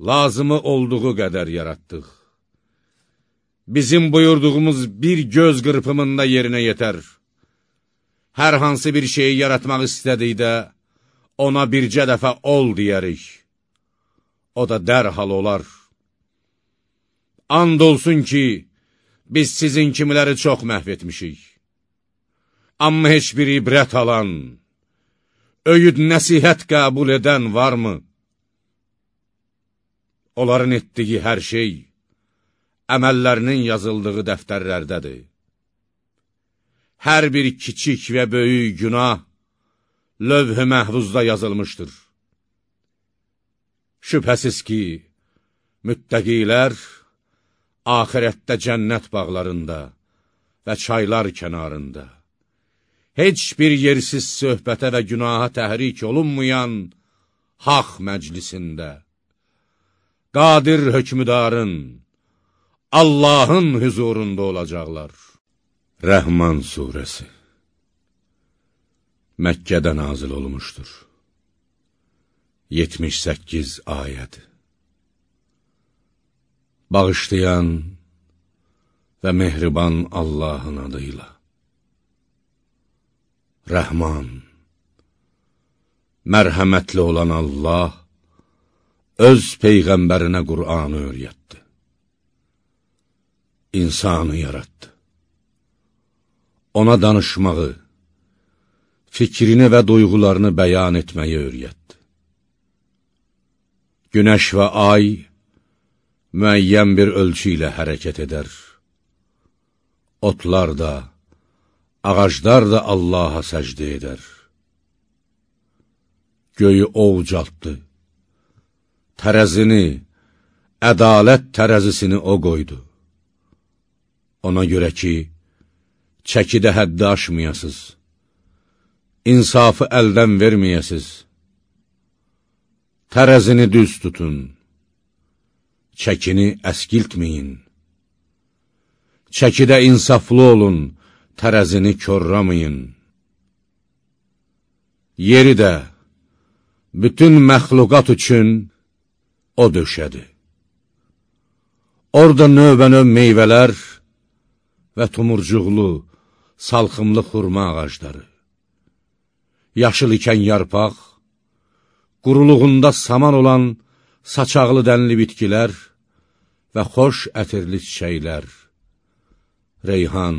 lazımı olduğu qədər yaratdıq. Bizim buyurduğumuz bir göz qırpımında yerinə yetər. Hər hansı bir şeyi yaratmaq istədikdə, ona bircə dəfə ol deyərik. O da dərhal olar. And olsun ki, biz sizin kimiləri çox məhv etmişik. Amma heç bir ibrət alan, öyüd nəsihət qəbul edən varmı? Onların etdiyi hər şey, əməllərinin yazıldığı dəftərlərdədir. Hər bir kiçik və böyük günah, lövh-ü məhvuzda yazılmışdır. Şübhəsiz ki, müttəqilər ahirətdə cənnət bağlarında və çaylar kənarında, heç bir yersiz söhbətə və günaha təhrik olunmayan haq məclisində, qadir hökmüdarın, Allahın hüzurunda olacaqlar. Rəhman Suresi Məkkədə nazil olmuşdur. 78 ayəd Bağışlayan və mehriban Allahın adıyla Rəhman, mərhəmətli olan Allah öz Peyğəmbərinə Qur'anı öyrətdi. İnsanı yarattı. Ona danışmağı, fikrini və duyğularını bəyan etməyi öyrətdi. Günəş və ay müəyyən bir ölçü ilə hərəkət edər. Otlar da, ağaclar da Allaha səcdə edər. Göyü ovcaltdı, tərəzini, ədalət tərəzisini o qoydu. Ona görə ki, çəkidə həddi aşmayasız, insafı əldən verməyəsiz. Tərəzini düz tutun, çəkini əskiltməyin. Çəkidə insaflı olun, tərəzini körramayın. Yeri də, bütün məxluqat üçün o döşədi. Orada növbə-növ meyvələr və tumurcuqlu, salxımlı xurma ağacları, yaşıl ikən yarpaq, quruluğunda saman olan saçaqlı dənli bitkilər və xoş ətirli çiçəklər, reyhan,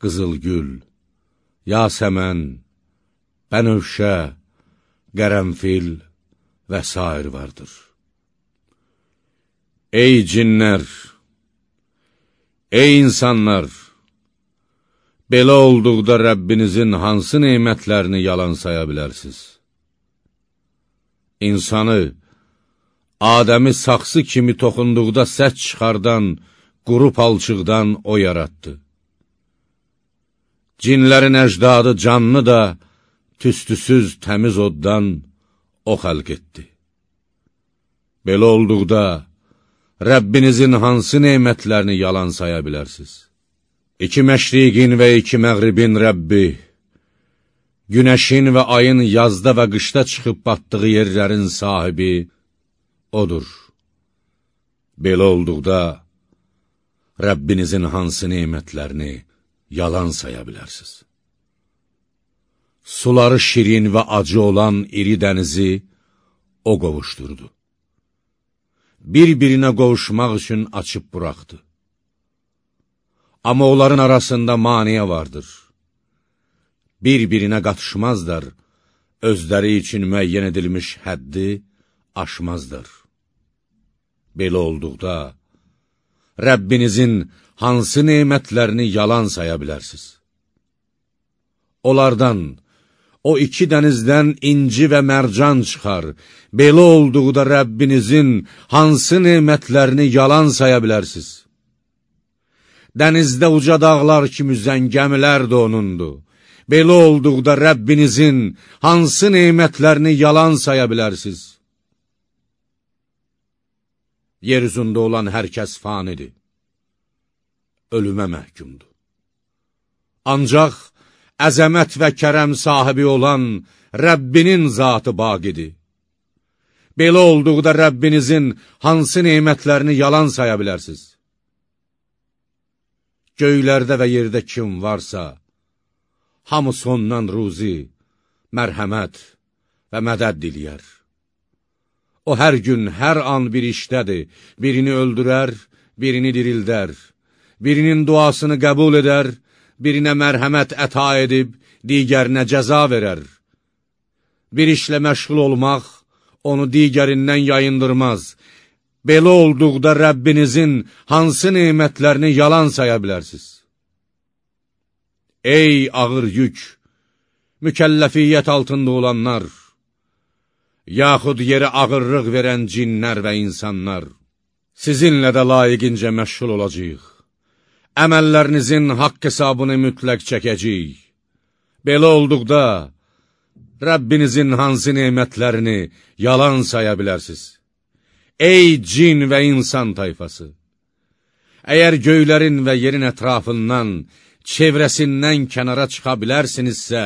qızılgül, yasəmən, bənövşə, qərənfil və s. vardır. Ey cinlər! Ey insanlar! Belə olduqda Rəbbinizin hansı neymətlərini yalan saya bilərsiniz? İnsanı, Adəmi saxsı kimi toxunduqda səs çıxardan, quru palçıqdan o yaratdı. Cinlərin əcdadı canlı da, tüstüsüz təmiz oddan o xəlq etdi. Belə olduqda, Rəbbinizin hansı neymətlərini yalan saya bilərsiniz? İki məşriqin və iki məğribin Rəbbi, günəşin və ayın yazda və qışda çıxıb batdığı yerlərin sahibi odur. Belə olduqda, Rəbbinizin hansı neymətlərini yalan saya bilərsiniz? Suları şirin və acı olan iri dənizi o qovuşdurdu. Bir-birinə qovuşmaq üçün açıb buraxdı. Amma onların arasında maniyə vardır. Bir-birinə qatışmazlar, özləri üçün müəyyən edilmiş həddi aşmazlar. Belə olduqda, Rəbbinizin hansı neymətlərini yalan saya bilərsiniz? Onlardan, o iki dənizdən inci və mərcan çıxar. Belə olduqda Rəbbinizin hansı neymətlərini yalan saya bilərsiniz? Dənizdə uca dağlar kimi üzən gəmilər də onundur. Belə olduqda Rəbbinizin hansı neymətlərini yalan saya bilərsiniz? Yer üzündə olan hər kəs fanidir. Ölümə məhkumdur. Ancaq əzəmət və kərəm sahibi olan Rəbbinin zatı baqidir. Belə olduqda Rəbbinizin hansı neymətlərini yalan saya bilərsiniz? Göylərdə və yerdə kim varsa, hamısı ondan ruzi, mərhəmət və mədəd diliyər. O hər gün, hər an bir işdədir, birini öldürər, birini dirildər, birinin duasını qəbul edər, birinə mərhəmət əta edib, digərinə cəza verər. Bir işlə məşğul olmaq onu digərindən yayındırmaz, Belə olduqda Rəbbinizin hansı neymətlərini yalan saya bilərsiniz? Ey ağır yük, mükəlləfiyyət altında olanlar, yaxud yerə ağırlıq verən cinlər və insanlar, sizinlə də layiqincə məşğul olacaq. Əməllərinizin haqq hesabını mütləq çəkəcəyik. Belə olduqda, Rəbbinizin hansı neymətlərini yalan saya bilərsiniz? Ey cin və insan tayfası! Əgər göylərin və yerin ətrafından, çevrəsindən kənara çıxa bilərsinizsə,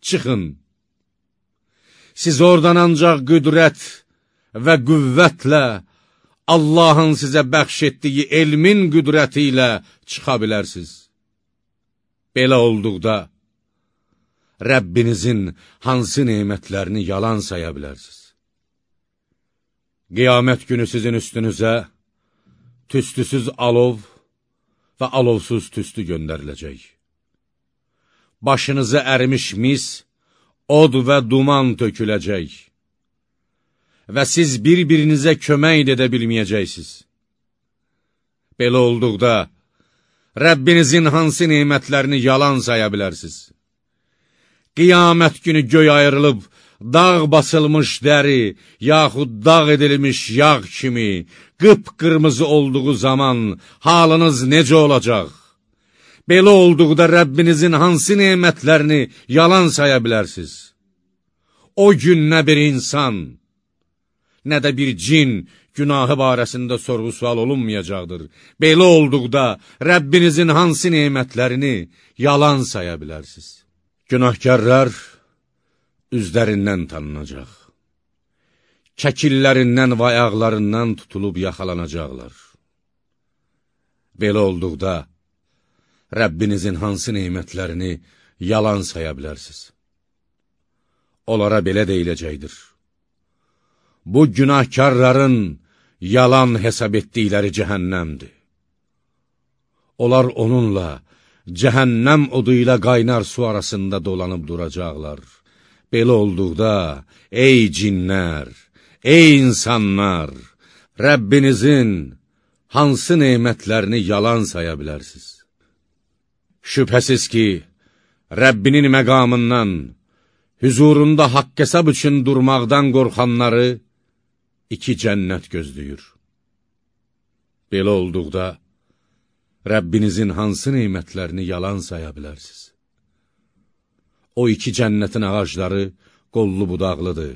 çıxın. Siz oradan ancaq qüdrət və qüvvətlə, Allahın sizə bəxş etdiyi elmin qüdrəti ilə çıxa bilərsiniz. Belə olduqda, Rəbbinizin hansı neymətlərini yalan saya bilərsiniz? Qiyamət günü sizin üstünüzə tüstüsüz alov və alovsuz tüstü göndəriləcək. Başınıza ərimiş mis, od və duman töküləcək və siz bir-birinizə kömək edə bilməyəcəksiniz. Belə olduqda, Rəbbinizin hansı neymətlərini yalan saya bilərsiniz? Qiyamət günü göy ayrılıb, dağ basılmış dəri, yaxud dağ edilmiş yağ kimi, qıpqırmızı olduğu zaman halınız necə olacaq? Belə olduqda Rəbbinizin hansı nemətlərini yalan saya bilərsiniz? O gün nə bir insan, nə də bir cin günahı barəsində sorğu-sual olunmayacaqdır. Belə olduqda Rəbbinizin hansı nemətlərini yalan saya bilərsiniz? Günahkarlar üzlərindən tanınacaq. Çəkillərindən və ayaqlarından tutulub yaxalanacaqlar. Belə olduqda, Rəbbinizin hansı neymətlərini yalan saya bilərsiniz? Onlara belə deyiləcəkdir. Bu günahkarların yalan hesab etdikləri cəhənnəmdir. Onlar onunla, cəhənnəm odu ilə qaynar su arasında dolanıb duracaqlar. Belə olduqda, ey cinlər, ey insanlar, Rəbbinizin hansı neymətlərini yalan saya bilərsiniz? Şübhəsiz ki, Rəbbinin məqamından, hüzurunda haqq hesab üçün durmaqdan qorxanları iki cənnət gözləyir. Belə olduqda, Rəbbinizin hansı neymətlərini yalan saya bilərsiniz? O iki cənnətin ağacları qollu budaqlıdır,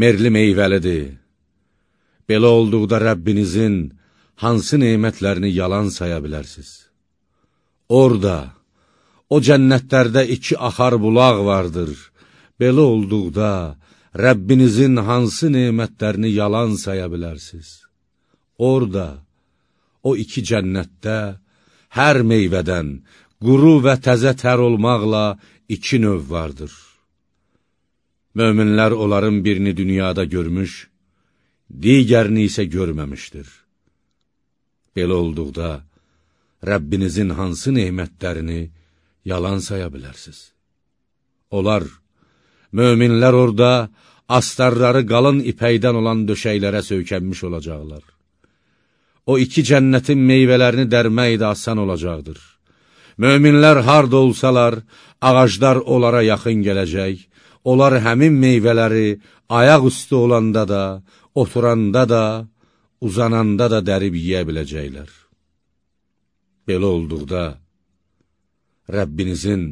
merli meyvəlidir. Belə olduqda Rəbbinizin hansı neymətlərini yalan saya bilərsiniz? Orada, o cənnətlərdə iki axar bulaq vardır. Belə olduqda, Rəbbinizin hansı nemətlərini yalan saya bilərsiniz? Orada, o iki cənnətdə, hər meyvədən, quru və təzə tər olmaqla iki növ vardır. Möminlər onların birini dünyada görmüş, digərini isə görməmişdir. Belə olduqda, Rəbbinizin hansı neymətlərini yalan saya bilərsiniz? Onlar, möminlər orada astarları qalın ipəkdən olan döşəklərə söykənmiş olacaqlar. O iki cənnətin meyvələrini dərmək də asan olacaqdır. Möminlər harda olsalar, ağaclar onlara yaxın gələcək, onlar həmin meyvələri ayaq üstü olanda da, oturanda da, uzananda da dərib yiyə biləcəklər. Belə olduqda, Rəbbinizin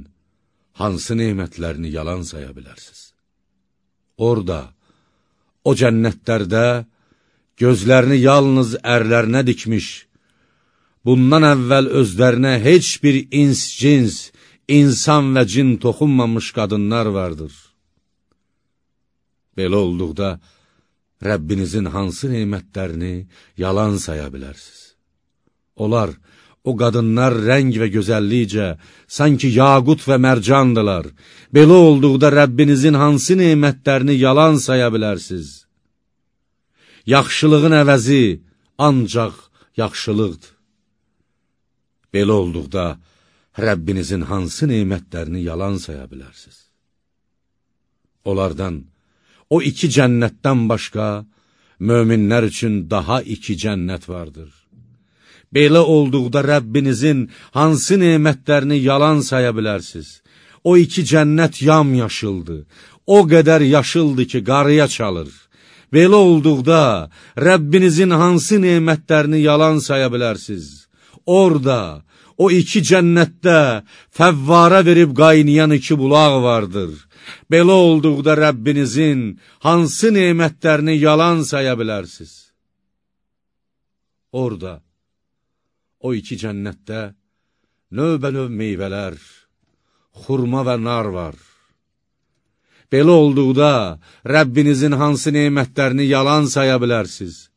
hansı neymətlərini yalan saya bilərsiniz? Orada, o cənnətlərdə, gözlərini yalnız ərlərinə dikmiş, bundan əvvəl özlərinə heç bir ins, cins, insan və cin toxunmamış qadınlar vardır. Belə olduqda, Rəbbinizin hansı neymətlərini yalan saya bilərsiniz? Onlar, O qadınlar rəng və gözəllikcə, sanki yaqut və mərcandılar. Belə olduqda Rəbbinizin hansı neymətlərini yalan saya bilərsiniz? Yaxşılığın əvəzi ancaq yaxşılıqdır. Belə olduqda Rəbbinizin hansı neymətlərini yalan saya bilərsiniz? Onlardan, o iki cənnətdən başqa, möminlər üçün daha iki cənnət vardır. Belə olduqda Rəbbinizin hansı nemətlərini yalan saya bilərsiniz? O iki cənnət yam yaşıldı, o qədər yaşıldı ki, qarıya çalır. Belə olduqda Rəbbinizin hansı nemətlərini yalan saya bilərsiniz? Orada, o iki cənnətdə fəvvara verib qaynayan iki bulaq vardır. Belə olduqda Rəbbinizin hansı nemətlərini yalan saya bilərsiniz? Orada, o iki cənnətdə növbə-növ meyvələr, xurma və nar var. Belə olduqda Rəbbinizin hansı neymətlərini yalan saya bilərsiniz?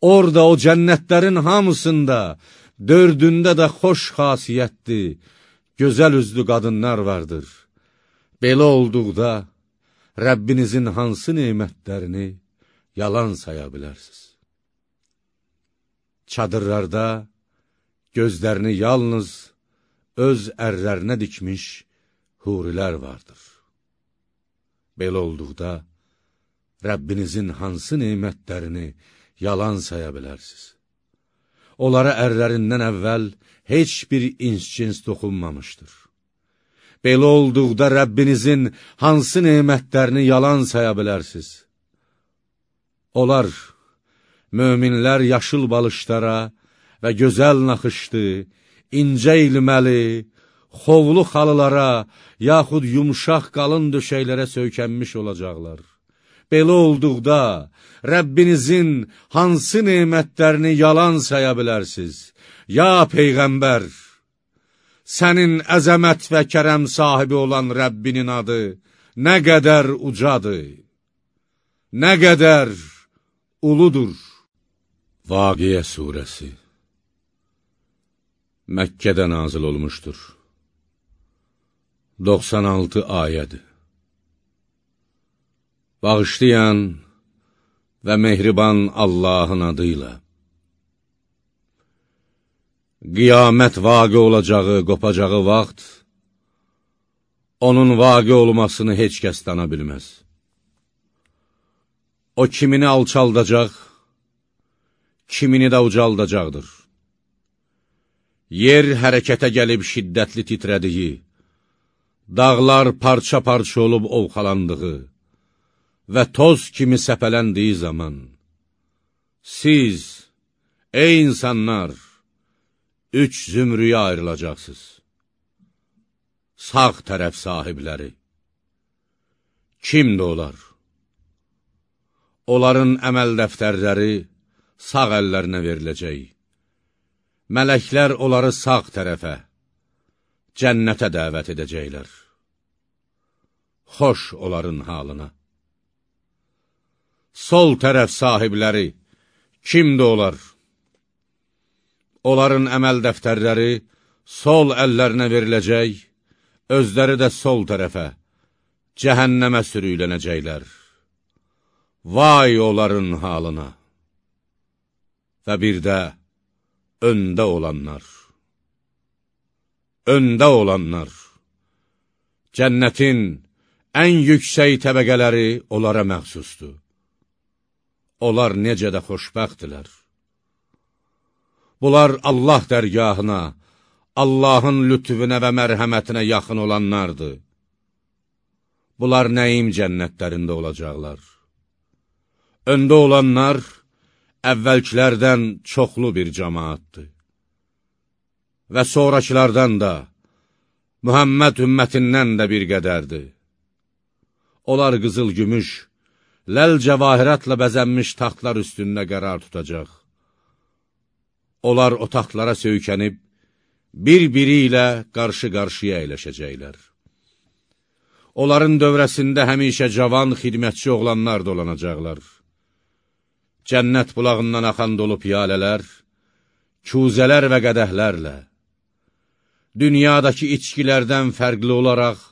Orada o cənnətlərin hamısında, dördündə də xoş xasiyyətli, gözəl üzlü qadınlar vardır. Belə olduqda Rəbbinizin hansı neymətlərini yalan saya bilərsiniz? Çadırlarda gözlərini yalnız öz ərlərinə dikmiş hurilər vardır. Belə olduqda, Rəbbinizin hansı neymətlərini yalan saya bilərsiniz? Onlara ərlərindən əvvəl heç bir ins-cins toxunmamışdır. Belə olduqda Rəbbinizin hansı neymətlərini yalan saya bilərsiniz? Onlar, möminlər yaşıl balışlara, və gözəl naxışlı, incə ilməli, xovlu xalılara, yaxud yumşaq qalın döşəklərə söykənmiş olacaqlar. Belə olduqda, Rəbbinizin hansı neymətlərini yalan saya bilərsiz? Ya Peyğəmbər, sənin əzəmət və kərəm sahibi olan Rəbbinin adı nə qədər ucadır, nə qədər uludur. Vaqiyə Suresi Məkkədə nazil olmuşdur. 96 ayədir. Bağışlayan və mehriban Allahın adıyla. Qiyamət vaqi olacağı, qopacağı vaxt, onun vaqi olmasını heç kəs dana bilməz. O kimini alçaldacaq, kimini də ucaldacaqdır. Yer hərəkətə gəlib şiddətli titrədiyi, dağlar parça-parça olub ovxalandığı və toz kimi səpələndiyi zaman, siz, ey insanlar, üç zümrüyə ayrılacaqsınız. Sağ tərəf sahibləri. Kimdir onlar? Onların əməl dəftərləri sağ əllərinə veriləcək. Mələklər onları sağ tərəfə, cənnətə dəvət edəcəklər. Xoş onların halına. Sol tərəf sahibləri, kimdir onlar? Onların əməl dəftərləri sol əllərinə veriləcək, özləri də sol tərəfə, cəhənnəmə sürüylənəcəklər. Vay onların halına! Və bir də öndə olanlar. Öndə olanlar. Cənnətin ən yüksək təbəqələri onlara məxsusdur. Onlar necə də xoşbəxtdilər. Bunlar Allah dərgahına, Allahın lütfüvünə və mərhəmətinə yaxın olanlardır. Bunlar nəyim cənnətlərində olacaqlar. Öndə olanlar əvvəlkilərdən çoxlu bir cəmaatdır. Və sonrakilərdən da, Mühəmməd ümmətindən də bir qədərdir. Onlar qızıl gümüş, ləl cəvahiratla bəzənmiş taxtlar üstündə qərar tutacaq. Onlar o taxtlara söykənib, bir-biri ilə qarşı-qarşıya əyləşəcəklər. Onların dövrəsində həmişə cavan xidmətçi oğlanlar dolanacaqlar. Cənnət bulağından axan dolu piyalələr, küzələr və qədəhlərlə, dünyadakı içkilərdən fərqli olaraq,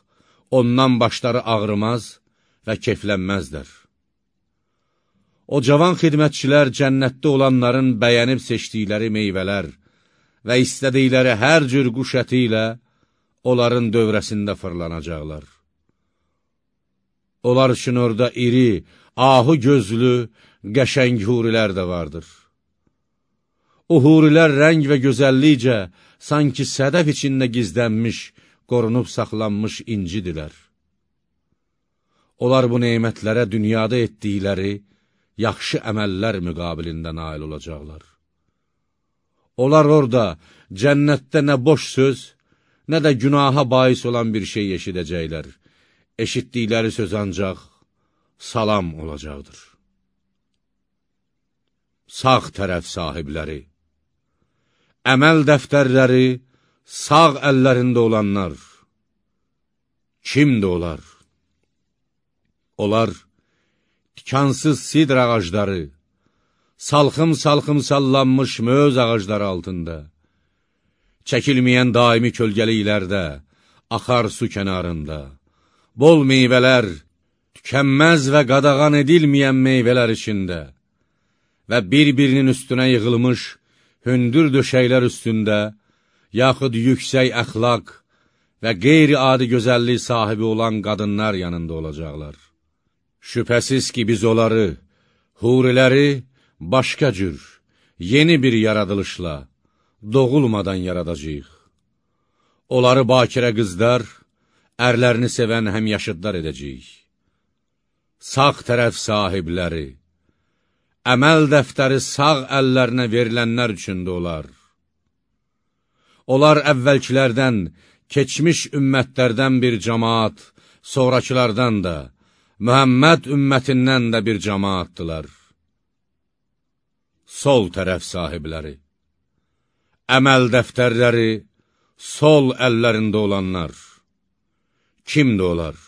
ondan başları ağrımaz və keflənməzlər. O cavan xidmətçilər cənnətdə olanların bəyənib seçdikləri meyvələr, və istədikləri hər cür quş əti ilə onların dövrəsində fırlanacaqlar. Onlar üçün orada iri, ahu gözlü, qəşəng hurilər də vardır. O hurilər rəng və gözəllikcə, sanki sədəf içində gizlənmiş, qorunub saxlanmış incidilər. Onlar bu neymətlərə dünyada etdikləri yaxşı əməllər müqabilində nail olacaqlar. Onlar orada cənnətdə nə boş söz, nə də günaha bais olan bir şey eşidəcəklər. Eşitdikləri söz ancaq salam olacaqdır. Sağ tərəf sahibləri, əməl dəftərləri sağ əllərində olanlar, kimdir onlar? Onlar tikansız sidr ağacları, salxım-salxım sallanmış möz ağacları altında, çəkilməyən daimi kölgəliklərdə, axar su kənarında, bol meyvələr, tükənməz və qadağan edilməyən meyvələr içində və bir-birinin üstünə yığılmış hündür döşəklər üstündə, yaxud yüksək əxlaq və qeyri-adi gözəllik sahibi olan qadınlar yanında olacaqlar. Şübhəsiz ki, biz onları, huriləri başqa cür, yeni bir yaradılışla, doğulmadan yaradacaq. Onları bakirə qızlar, ərlərini sevən həmyaşıdlar edəcəyik. Sağ tərəf sahibləri, əməl dəftəri sağ əllərinə verilənlər üçün də olar. Onlar əvvəlkilərdən, keçmiş ümmətlərdən bir cəmaat, sonrakılardan da, Mühəmməd ümmətindən də bir cəmaatdılar. Sol tərəf sahibləri, əməl dəftərləri, sol əllərində olanlar, kimdir onlar?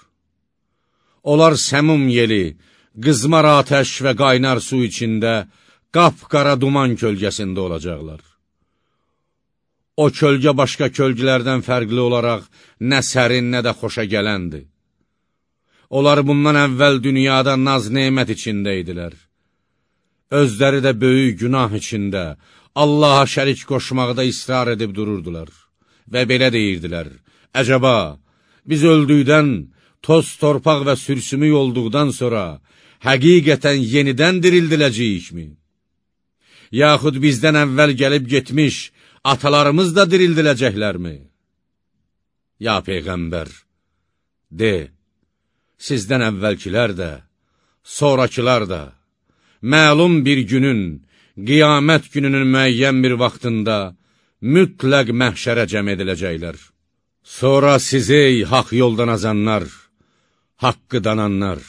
Onlar səmum yeli, qızmar atəş və qaynar su içində, qapqara duman kölgəsində olacaqlar. O kölgə başqa kölgələrdən fərqli olaraq nə sərin, nə də xoşa gələndir. Onlar bundan əvvəl dünyada naz neymət içində idilər. Özləri də böyük günah içində, Allaha şərik qoşmaqda israr edib dururdular və belə deyirdilər, Əcəba, biz öldükdən, toz torpaq və sürsümük olduqdan sonra həqiqətən yenidən dirildiləcəyikmi? Yaxud bizdən əvvəl gəlib getmiş atalarımız da dirildiləcəklərmi? Ya Peyğəmbər, de, sizdən əvvəlkilər də, sonrakılar da, məlum bir günün, qiyamət gününün müəyyən bir vaxtında mütləq məhşərə cəm ediləcəklər. Sonra sizi ey haq yoldan azanlar, haqqı dananlar,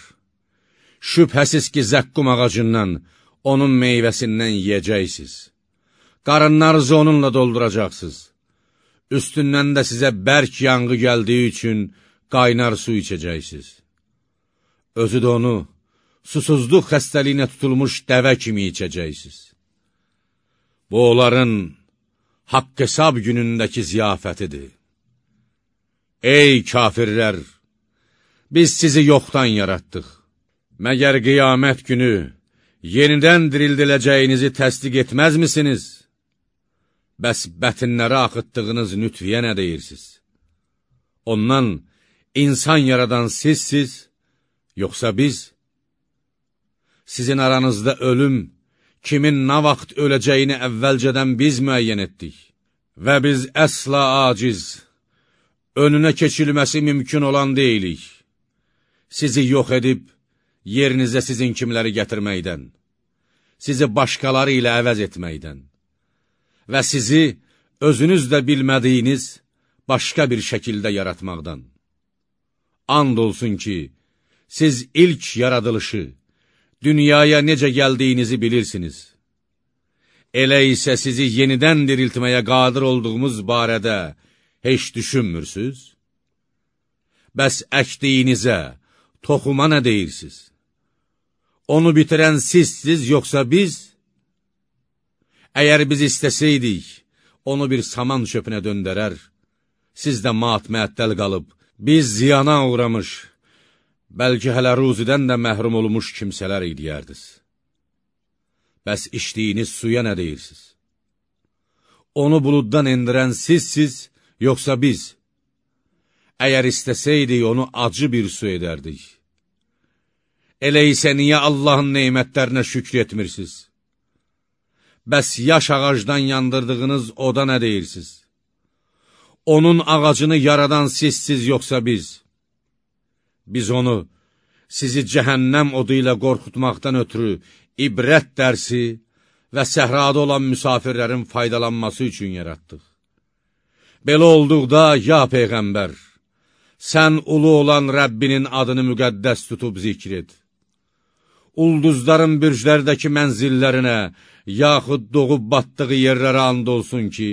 şübhəsiz ki, zəqqum ağacından, onun meyvəsindən yiyəcəksiniz. Qarınlarınızı onunla dolduracaqsınız. Üstündən də sizə bərk yanğı gəldiyi üçün qaynar su içəcəksiniz. Özü də onu, susuzluq xəstəliyinə tutulmuş dəvə kimi içəcəksiniz. Bu, onların haqq hesab günündəki ziyafətidir. Ey kafirlər! Biz sizi yoxdan yaratdıq. Məgər qiyamət günü yenidən dirildiləcəyinizi təsdiq etməzmisiniz? Bəs bətinlərə axıtdığınız nütfiyə nə deyirsiniz? Ondan insan yaradan sizsiz, yoxsa biz? Sizin aranızda ölüm, kimin nə vaxt öləcəyini əvvəlcədən biz müəyyən etdik. Və biz əsla aciz, önünə keçilməsi mümkün olan deyilik. Sizi yox edib, yerinizə sizin kimləri gətirməkdən, sizi başqaları ilə əvəz etməkdən və sizi özünüz də bilmədiyiniz başqa bir şəkildə yaratmaqdan. And olsun ki, siz ilk yaradılışı, dünyaya necə gəldiyinizi bilirsiniz. Elə isə sizi yenidən diriltməyə qadir olduğumuz barədə heç düşünmürsüz? Bəs əkdiyinizə, toxuma nə deyirsiniz? Onu bitirən sizsiz, yoxsa biz? Əgər biz istəsəydik, onu bir saman çöpünə döndərər, siz də mat məəttəl qalıb, biz ziyana uğramış, bəlkə hələ ruzidən də məhrum olmuş kimsələr idiyərdiz. Bəs içdiyiniz suya nə deyirsiniz? Onu buluddan endirən sizsiz, yoxsa biz? Əgər istəsəydik, onu acı bir su edərdik. Elə isə niyə Allahın neymətlərinə şükr etmirsiniz? Bəs yaş ağacdan yandırdığınız oda nə deyirsiniz? Onun ağacını yaradan sizsiz, yoxsa biz? Biz onu sizi cəhənnəm odu ilə qorxutmaqdan ötürü ibrət dərsi və səhrada olan müsafirlərin faydalanması üçün yaratdıq. Belə olduqda, ya Peyğəmbər, sən ulu olan Rəbbinin adını müqəddəs tutub zikr et. Ulduzların bürclərdəki mənzillərinə, yaxud doğub batdığı yerlərə and olsun ki,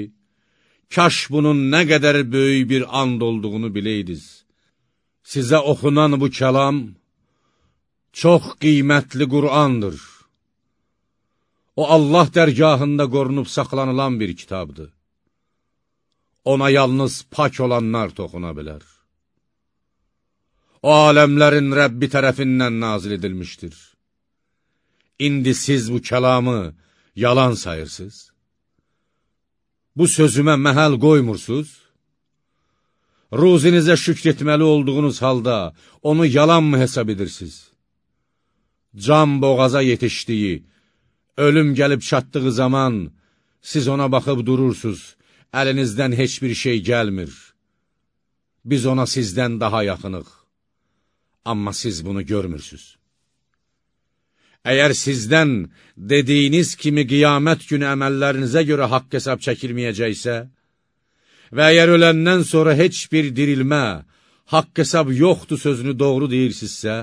kaş bunun nə qədər böyük bir and olduğunu biləydiz. Sizə oxunan bu kəlam çox qiymətli Qur'andır. O, Allah dərgahında qorunub saxlanılan bir kitabdır. Ona yalnız pak olanlar toxuna bilər. O, aləmlərin Rəbbi tərəfindən nazil edilmişdir. İndi siz bu kəlamı yalan sayırsınız. Bu sözümə məhəl qoymursunuz. Ruzinizə şükr etməli olduğunuz halda onu yalanmı hesab edirsiniz? Can boğaza yetişdiyi, ölüm gəlib çatdığı zaman siz ona baxıb durursunuz, əlinizdən heç bir şey gəlmir. Biz ona sizdən daha yaxınıq, amma siz bunu görmürsünüz. Əgər sizdən dediyiniz kimi qiyamət günü əməllərinizə görə haqq hesab çəkilməyəcəksə, və əgər öləndən sonra heç bir dirilmə, haqq hesab yoxdur sözünü doğru deyirsinizsə,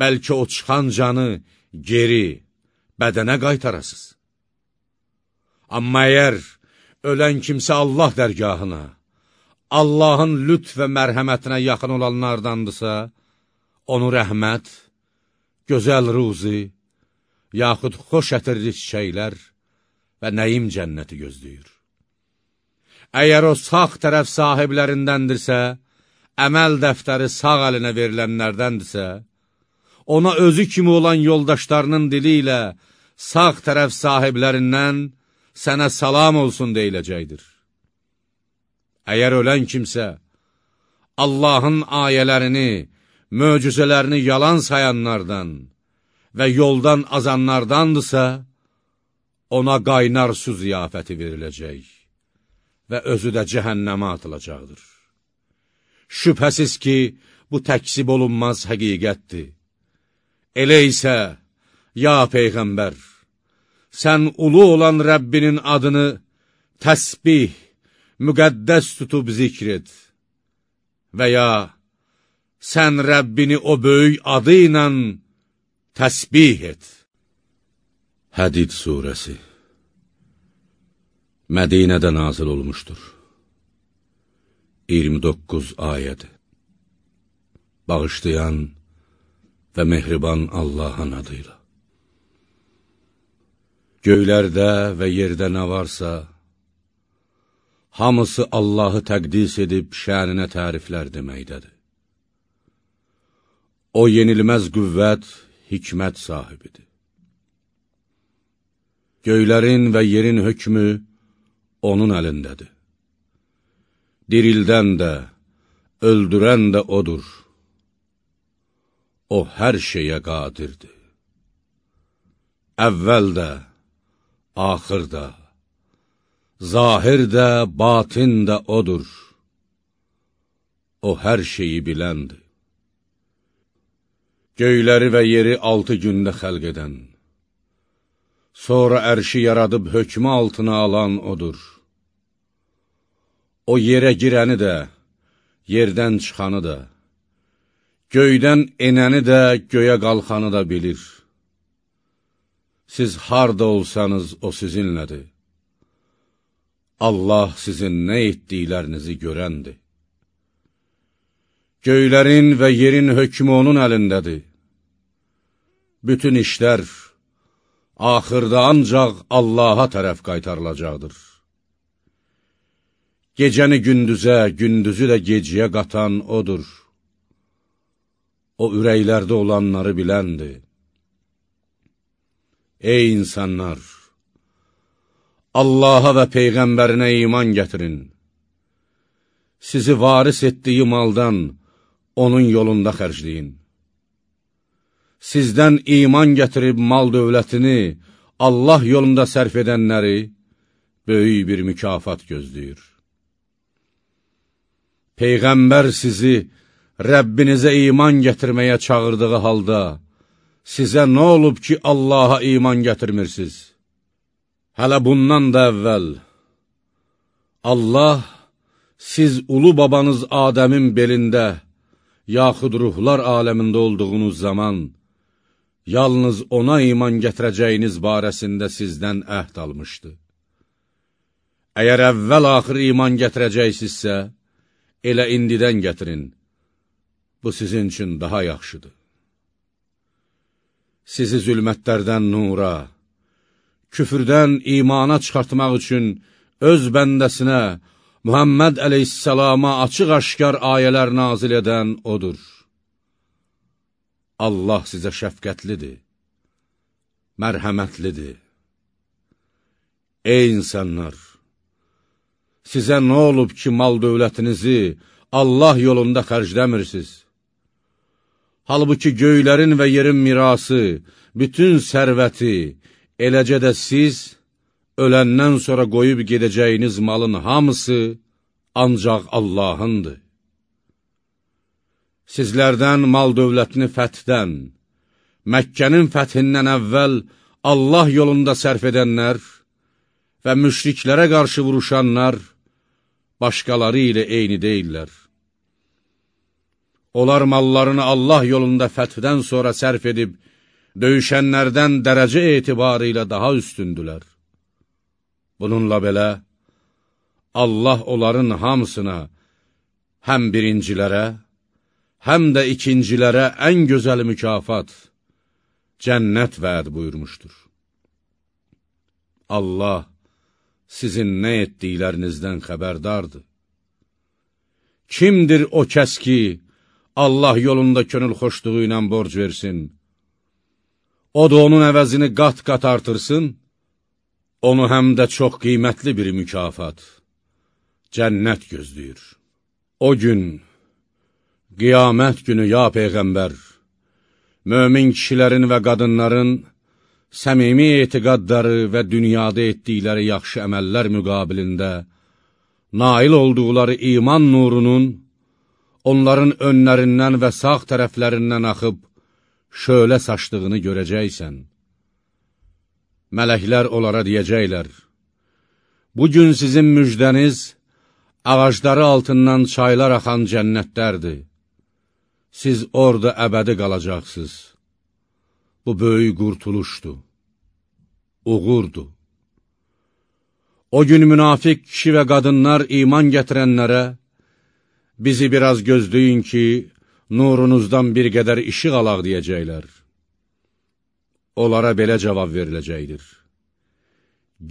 bəlkə o çıxan canı geri bədənə qaytarasız. Amma əgər ölən kimsə Allah dərgahına, Allahın lütf və mərhəmətinə yaxın olanlardandırsa, onu rəhmət, gözəl ruzi, yaxud xoş ətirli çiçəklər və nəyim cənnəti gözləyir. Əgər o sağ tərəf sahiblərindəndirsə, əməl dəftəri sağ əlinə verilənlərdəndirsə, ona özü kimi olan yoldaşlarının dili ilə sağ tərəf sahiblərindən sənə salam olsun deyiləcəkdir. Əgər ölən kimsə, Allahın ayələrini, möcüzələrini yalan sayanlardan və yoldan azanlardandırsa, ona qaynar su ziyafəti veriləcək və özü də cəhənnəmə atılacaqdır. Şübhəsiz ki, bu təksib olunmaz həqiqətdir. Elə isə, ya Peyğəmbər, sən ulu olan Rəbbinin adını təsbih, müqəddəs tutub zikr et və ya sən Rəbbini o böyük adı ilə təsbih et. Hədid Suresi Mədinədə nazil olmuşdur. 29 ayəd Bağışlayan və mehriban Allahın adıyla. Göylərdə və yerdə nə varsa, hamısı Allahı təqdis edib şəninə təriflər deməkdədir. O yenilməz qüvvət, hikmət sahibidir. Göylərin və yerin hökmü onun əlindədir. Dirildən də, öldürən də odur. O hər şeyə qadirdir. Əvvəl də, axır da, zahir də, batin də odur. O hər şeyi biləndir. Göyləri və yeri altı gündə xəlq edən, sonra ərşi yaradıb hökmü altına alan odur. O yerə girəni də, yerdən çıxanı da, göydən enəni də, göyə qalxanı da bilir. Siz harda olsanız, o sizinlədir. Allah sizin nə etdiklərinizi görəndir. Göylərin və yerin hökmü onun əlindədir. Bütün işlər axırda ancaq Allaha tərəf qaytarılacaqdır. Gecəni gündüzə, gündüzü də geciyə qatan odur. O ürəklərdə olanları biləndir. Ey insanlar! Allaha və Peyğəmbərinə iman gətirin. Sizi varis etdiyi maldan, onun yolunda xərcləyin. Sizdən iman gətirib mal dövlətini Allah yolunda sərf edənləri böyük bir mükafat gözləyir. Peyğəmbər sizi Rəbbinizə iman gətirməyə çağırdığı halda, sizə nə olub ki, Allaha iman gətirmirsiniz? Hələ bundan da əvvəl, Allah, siz ulu babanız Adəmin belində, yaxud ruhlar aləmində olduğunuz zaman, yalnız ona iman gətirəcəyiniz barəsində sizdən əhd almışdı. Əgər əvvəl-axır iman gətirəcəksinizsə, elə indidən gətirin, bu sizin üçün daha yaxşıdır. Sizi zülmətlərdən nura, küfürdən imana çıxartmaq üçün öz bəndəsinə, Muhammed əleyhissalama açıq-aşkar ayələr nazil edən odur. Allah sizə şəfqətlidir, mərhəmətlidir. Ey insanlar! Sizə nə olub ki, mal dövlətinizi Allah yolunda xərcləmirsiniz? Halbuki göylərin və yerin mirası, bütün sərvəti, eləcə də siz, öləndən sonra qoyub gedəcəyiniz malın hamısı ancaq Allahındır. Sizlərdən mal dövlətini fəthdən, Məkkənin fəthindən əvvəl Allah yolunda sərf edənlər və müşriklərə qarşı vuruşanlar başqaları ilə eyni deyirlər. Onlar mallarını Allah yolunda fəthdən sonra sərf edib, döyüşənlərdən dərəcə etibarı ilə daha üstündülər. Bununla belə, Allah onların hamısına, həm birincilərə, həm də ikincilərə ən gözəl mükafat, cənnət vəd buyurmuşdur. Allah sizin nə etdiklərinizdən xəbərdardır. Kimdir o kəs ki, Allah yolunda könül xoşluğu ilə borc versin, o da onun əvəzini qat-qat artırsın, onu həm də çox qiymətli bir mükafat, cənnət gözləyir. O gün, qiyamət günü, ya Peyğəmbər, mömin kişilərin və qadınların səmimi etiqadları və dünyada etdikləri yaxşı əməllər müqabilində nail olduqları iman nurunun onların önlərindən və sağ tərəflərindən axıb şölə saçdığını görəcəksən. Mələklər onlara deyəcəklər, Bugün sizin müjdəniz ağacları altından çaylar axan cənnətlərdir. Siz orada əbədi qalacaqsınız. Bu böyük qurtuluşdur, uğurdur. O gün münafiq kişi və qadınlar iman gətirənlərə, bizi biraz gözləyin ki, nurunuzdan bir qədər işıq alaq deyəcəklər. Onlara belə cavab veriləcəkdir.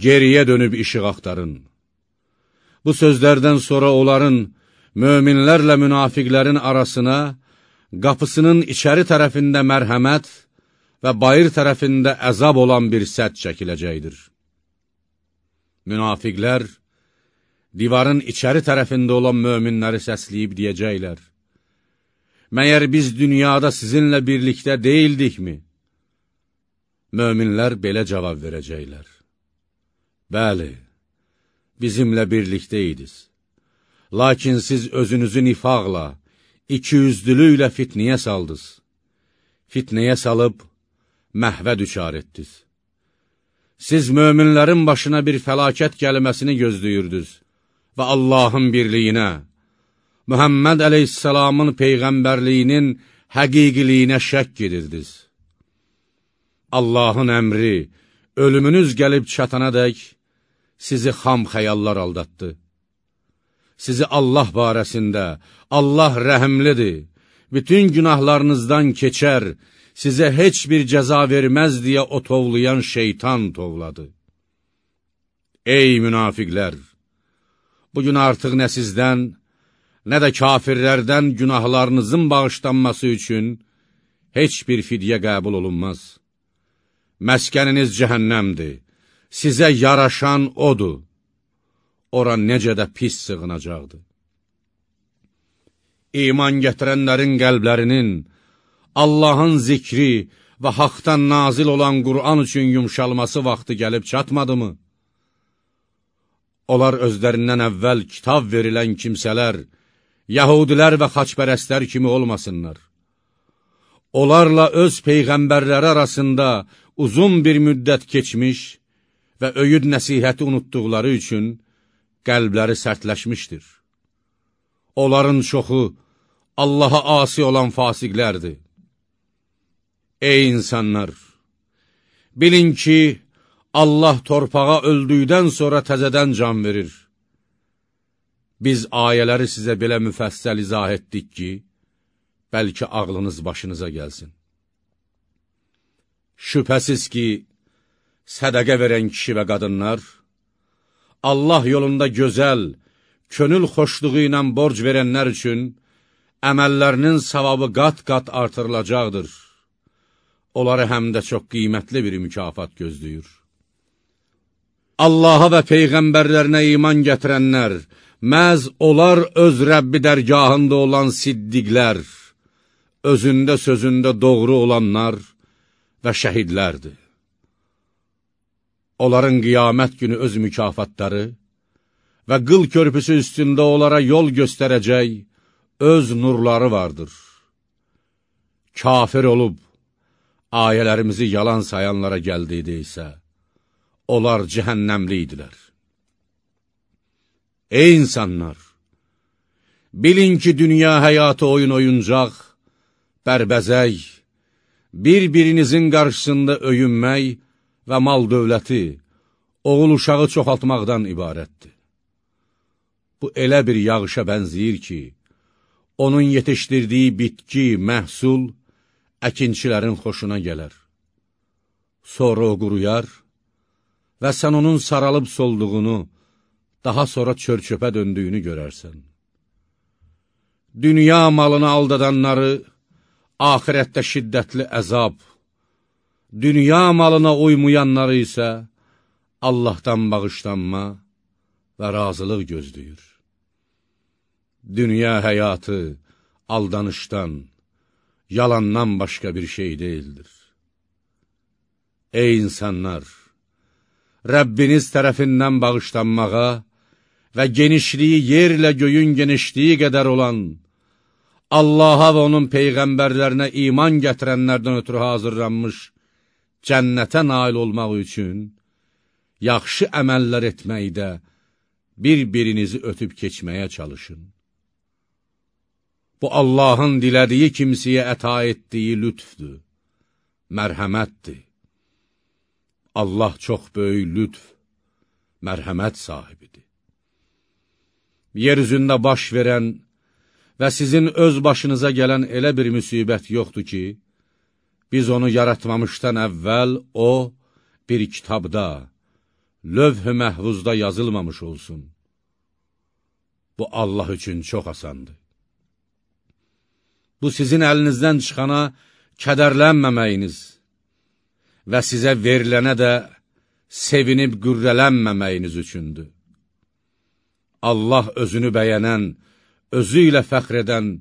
Geriyə dönüb işıq axtarın. Bu sözlərdən sonra onların, möminlərlə münafiqlərin arasına, qapısının içəri tərəfində mərhəmət və bayır tərəfində əzab olan bir sədd çəkiləcəkdir. Münafiqlər, divarın içəri tərəfində olan möminləri səsləyib deyəcəklər, Məyər biz dünyada sizinlə birlikdə deyildikmi? Möminlər belə cavab verəcəklər. Bəli, bizimlə birlikdə idiniz. Lakin siz özünüzü nifaqla, ikiyüzlülüklə fitniyə saldınız. Fitnəyə salıb, məhvə düçar etdiniz. Siz möminlərin başına bir fəlakət gəlməsini gözləyirdiniz və Allahın birliyinə, Mühəmməd əleyhissalamın peyğəmbərliyinin həqiqiliyinə şək edirdiniz. Allahın əmri, ölümünüz gəlib çatana dək, sizi xam xəyallar aldatdı. Sizi Allah barəsində, Allah rəhimlidir, bütün günahlarınızdan keçər, sizə heç bir cəza verməz deyə o tovlayan şeytan tovladı. Ey münafiqlər! Bugün artıq nə sizdən, nə də kafirlərdən günahlarınızın bağışlanması üçün heç bir fidyə qəbul olunmaz. Məskəniniz cəhənnəmdir, sizə yaraşan odur, ora necə də pis sığınacaqdır. İman gətirənlərin qəlblərinin, Allahın zikri və haqdan nazil olan Qur'an üçün yumşalması vaxtı gəlib çatmadımı? Onlar özlərindən əvvəl kitab verilən kimsələr, yəhudilər və xaçpərəstlər kimi olmasınlar. Onlarla öz peyğəmbərləri arasında uzun bir müddət keçmiş və öyüd nəsihəti unutduqları üçün qəlbləri sərtləşmişdir. Onların çoxu Allaha asi olan fasiqlərdir. Ey insanlar! Bilin ki, Allah torpağa öldükdən sonra təzədən can verir. Biz ayələri sizə belə müfəssəl izah etdik ki, bəlkə ağlınız başınıza gəlsin. Şübhəsiz ki, sədəqə verən kişi və qadınlar, Allah yolunda gözəl, könül xoşluğu ilə borc verənlər üçün əməllərinin savabı qat-qat artırılacaqdır. Onları həm də çox qiymətli bir mükafat gözləyir. Allaha və Peyğəmbərlərinə iman gətirənlər, Məz onlar öz Rəbbi dərgahında olan siddiqlər, özündə sözündə doğru olanlar və şəhidlərdir. Onların qiyamət günü öz mükafatları və qıl körpüsü üstündə onlara yol göstərəcək öz nurları vardır. Kafir olub, ayələrimizi yalan sayanlara gəldiydi isə, onlar cəhənnəmli idilər. Ey insanlar! Bilin ki, dünya həyatı oyun oyuncaq, bərbəzək, bir-birinizin qarşısında öyünmək və mal dövləti, oğul uşağı çoxaltmaqdan ibarətdir. Bu elə bir yağışa bənziyir ki, onun yetişdirdiyi bitki, məhsul əkinçilərin xoşuna gələr. Sonra o quruyar və sən onun saralıb solduğunu, daha sonra çör-çöpə döndüyünü görərsən. Dünya malını aldadanları, ahirətdə şiddətli əzab, dünya malına uymayanları isə Allahdan bağışlanma və razılıq gözləyir. Dünya həyatı aldanışdan, yalandan başqa bir şey deyildir. Ey insanlar! Rəbbiniz tərəfindən bağışlanmağa və genişliyi yerlə göyün genişliyi qədər olan Allaha və onun peyğəmbərlərinə iman gətirənlərdən ötürü hazırlanmış cənnətə nail olmaq üçün yaxşı əməllər etməkdə bir-birinizi ötüb keçməyə çalışın. Bu, Allahın dilədiyi kimsəyə əta etdiyi lütfdür, mərhəmətdir. Allah çox böyük lütf, mərhəmət sahibidir. Yer üzündə baş verən və sizin öz başınıza gələn elə bir müsibət yoxdur ki, biz onu yaratmamışdan əvvəl o, bir kitabda, lövh-ü məhvuzda yazılmamış olsun. Bu, Allah üçün çox asandır. Bu, sizin əlinizdən çıxana kədərlənməməyiniz və sizə verilənə də sevinib qürrələnməməyiniz üçündür. Allah özünü bəyənən, özü ilə fəxr edən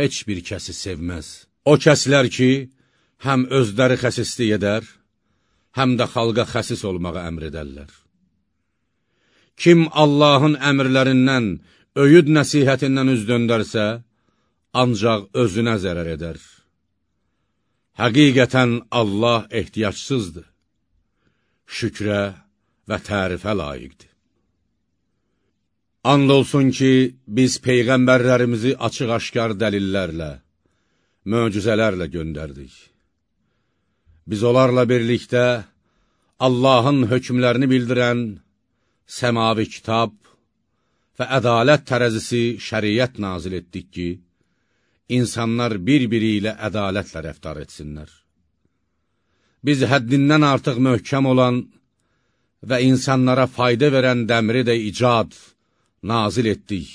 heç bir kəsi sevməz. O kəslər ki, həm özləri xəsislik edər, həm də xalqa xəsis olmağa əmr edərlər. Kim Allahın əmrlərindən, öyüd nəsihətindən üz döndərsə, ancaq özünə zərər edər. Həqiqətən Allah ehtiyacsızdır, şükrə və tərifə layiqdir. And olsun ki, biz peyğəmbərlərimizi açıq-aşkar dəlillərlə, möcüzələrlə göndərdik. Biz onlarla birlikdə Allahın hökmlərini bildirən səmavi kitab və ədalət tərəzisi şəriət nazil etdik ki, insanlar bir-biri ilə ədalətlə rəftar etsinlər. Biz həddindən artıq möhkəm olan və insanlara fayda verən dəmri də icad, nazil etdik.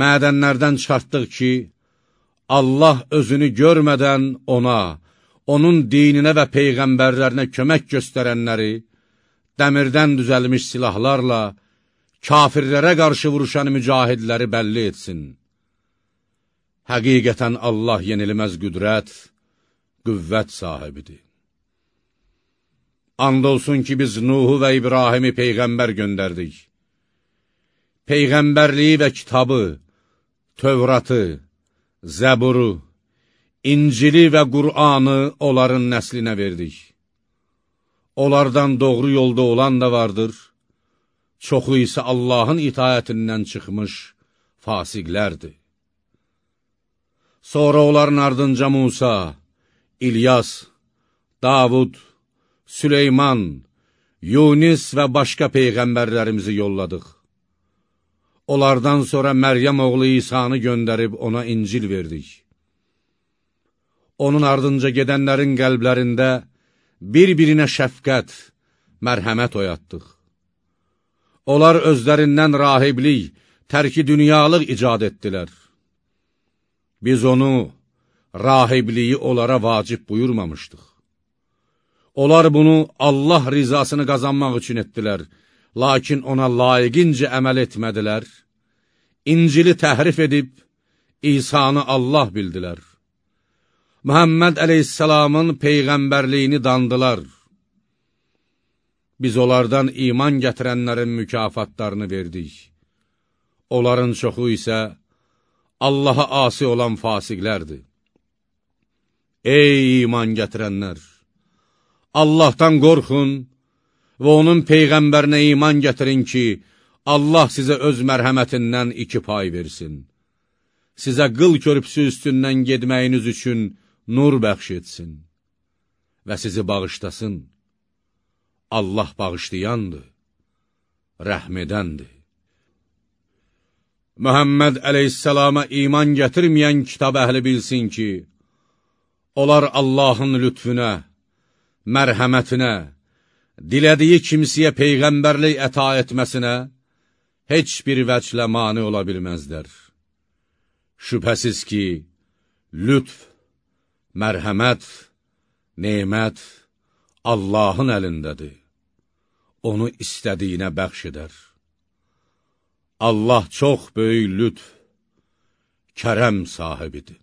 Mədənlərdən çıxartdıq ki, Allah özünü görmədən ona, onun dininə və peyğəmbərlərinə kömək göstərənləri, dəmirdən düzəlmiş silahlarla, kafirlərə qarşı vuruşan mücahidləri bəlli etsin. Həqiqətən Allah yenilməz qüdrət, qüvvət sahibidir. And olsun ki, biz Nuhu və İbrahimi Peyğəmbər göndərdik Peyğəmbərliyi və kitabı, Tövratı, Zəburu, İncili və Qur'anı onların nəslinə verdik. Onlardan doğru yolda olan da vardır, çoxu isə Allahın itayətindən çıxmış fasiqlərdir. Sonra onların ardınca Musa, İlyas, Davud, Süleyman, Yunis və başqa peyğəmbərlərimizi yolladıq. Onlardan sonra Məryəm oğlu İsanı göndərib ona İncil verdik. Onun ardınca gedənlərin qəlblərində bir-birinə şəfqət, mərhəmət oyatdıq. Onlar özlərindən rahiblik, tərki dünyalıq icad etdilər. Biz onu, rahibliyi onlara vacib buyurmamışdıq. Onlar bunu Allah rizasını qazanmaq üçün etdilər lakin ona layiqincə əməl etmədilər, İncili təhrif edib, İsanı Allah bildilər. Muhammed əleyhissalamın peyğəmbərliyini dandılar. Biz onlardan iman gətirənlərin mükafatlarını verdik. Onların çoxu isə Allaha asi olan fasiqlərdir. Ey iman gətirənlər! Allahdan qorxun və onun Peyğəmbərinə iman gətirin ki, Allah sizə öz mərhəmətindən iki pay versin. Sizə qıl körpüsü üstündən gedməyiniz üçün nur bəxş etsin və sizi bağışlasın. Allah bağışlayandır, rəhm edəndir. Məhəmməd əleyhissalama iman gətirməyən kitab əhli bilsin ki, onlar Allahın lütfüne, mərhəmətinə, dilədiyi kimsəyə peyğəmbərlik əta etməsinə heç bir vəclə mani ola bilməzlər. Şübhəsiz ki, lütf, mərhəmət, neymət Allahın əlindədir. Onu istədiyinə bəxş edər. Allah çox böyük lütf, kərəm sahibidir.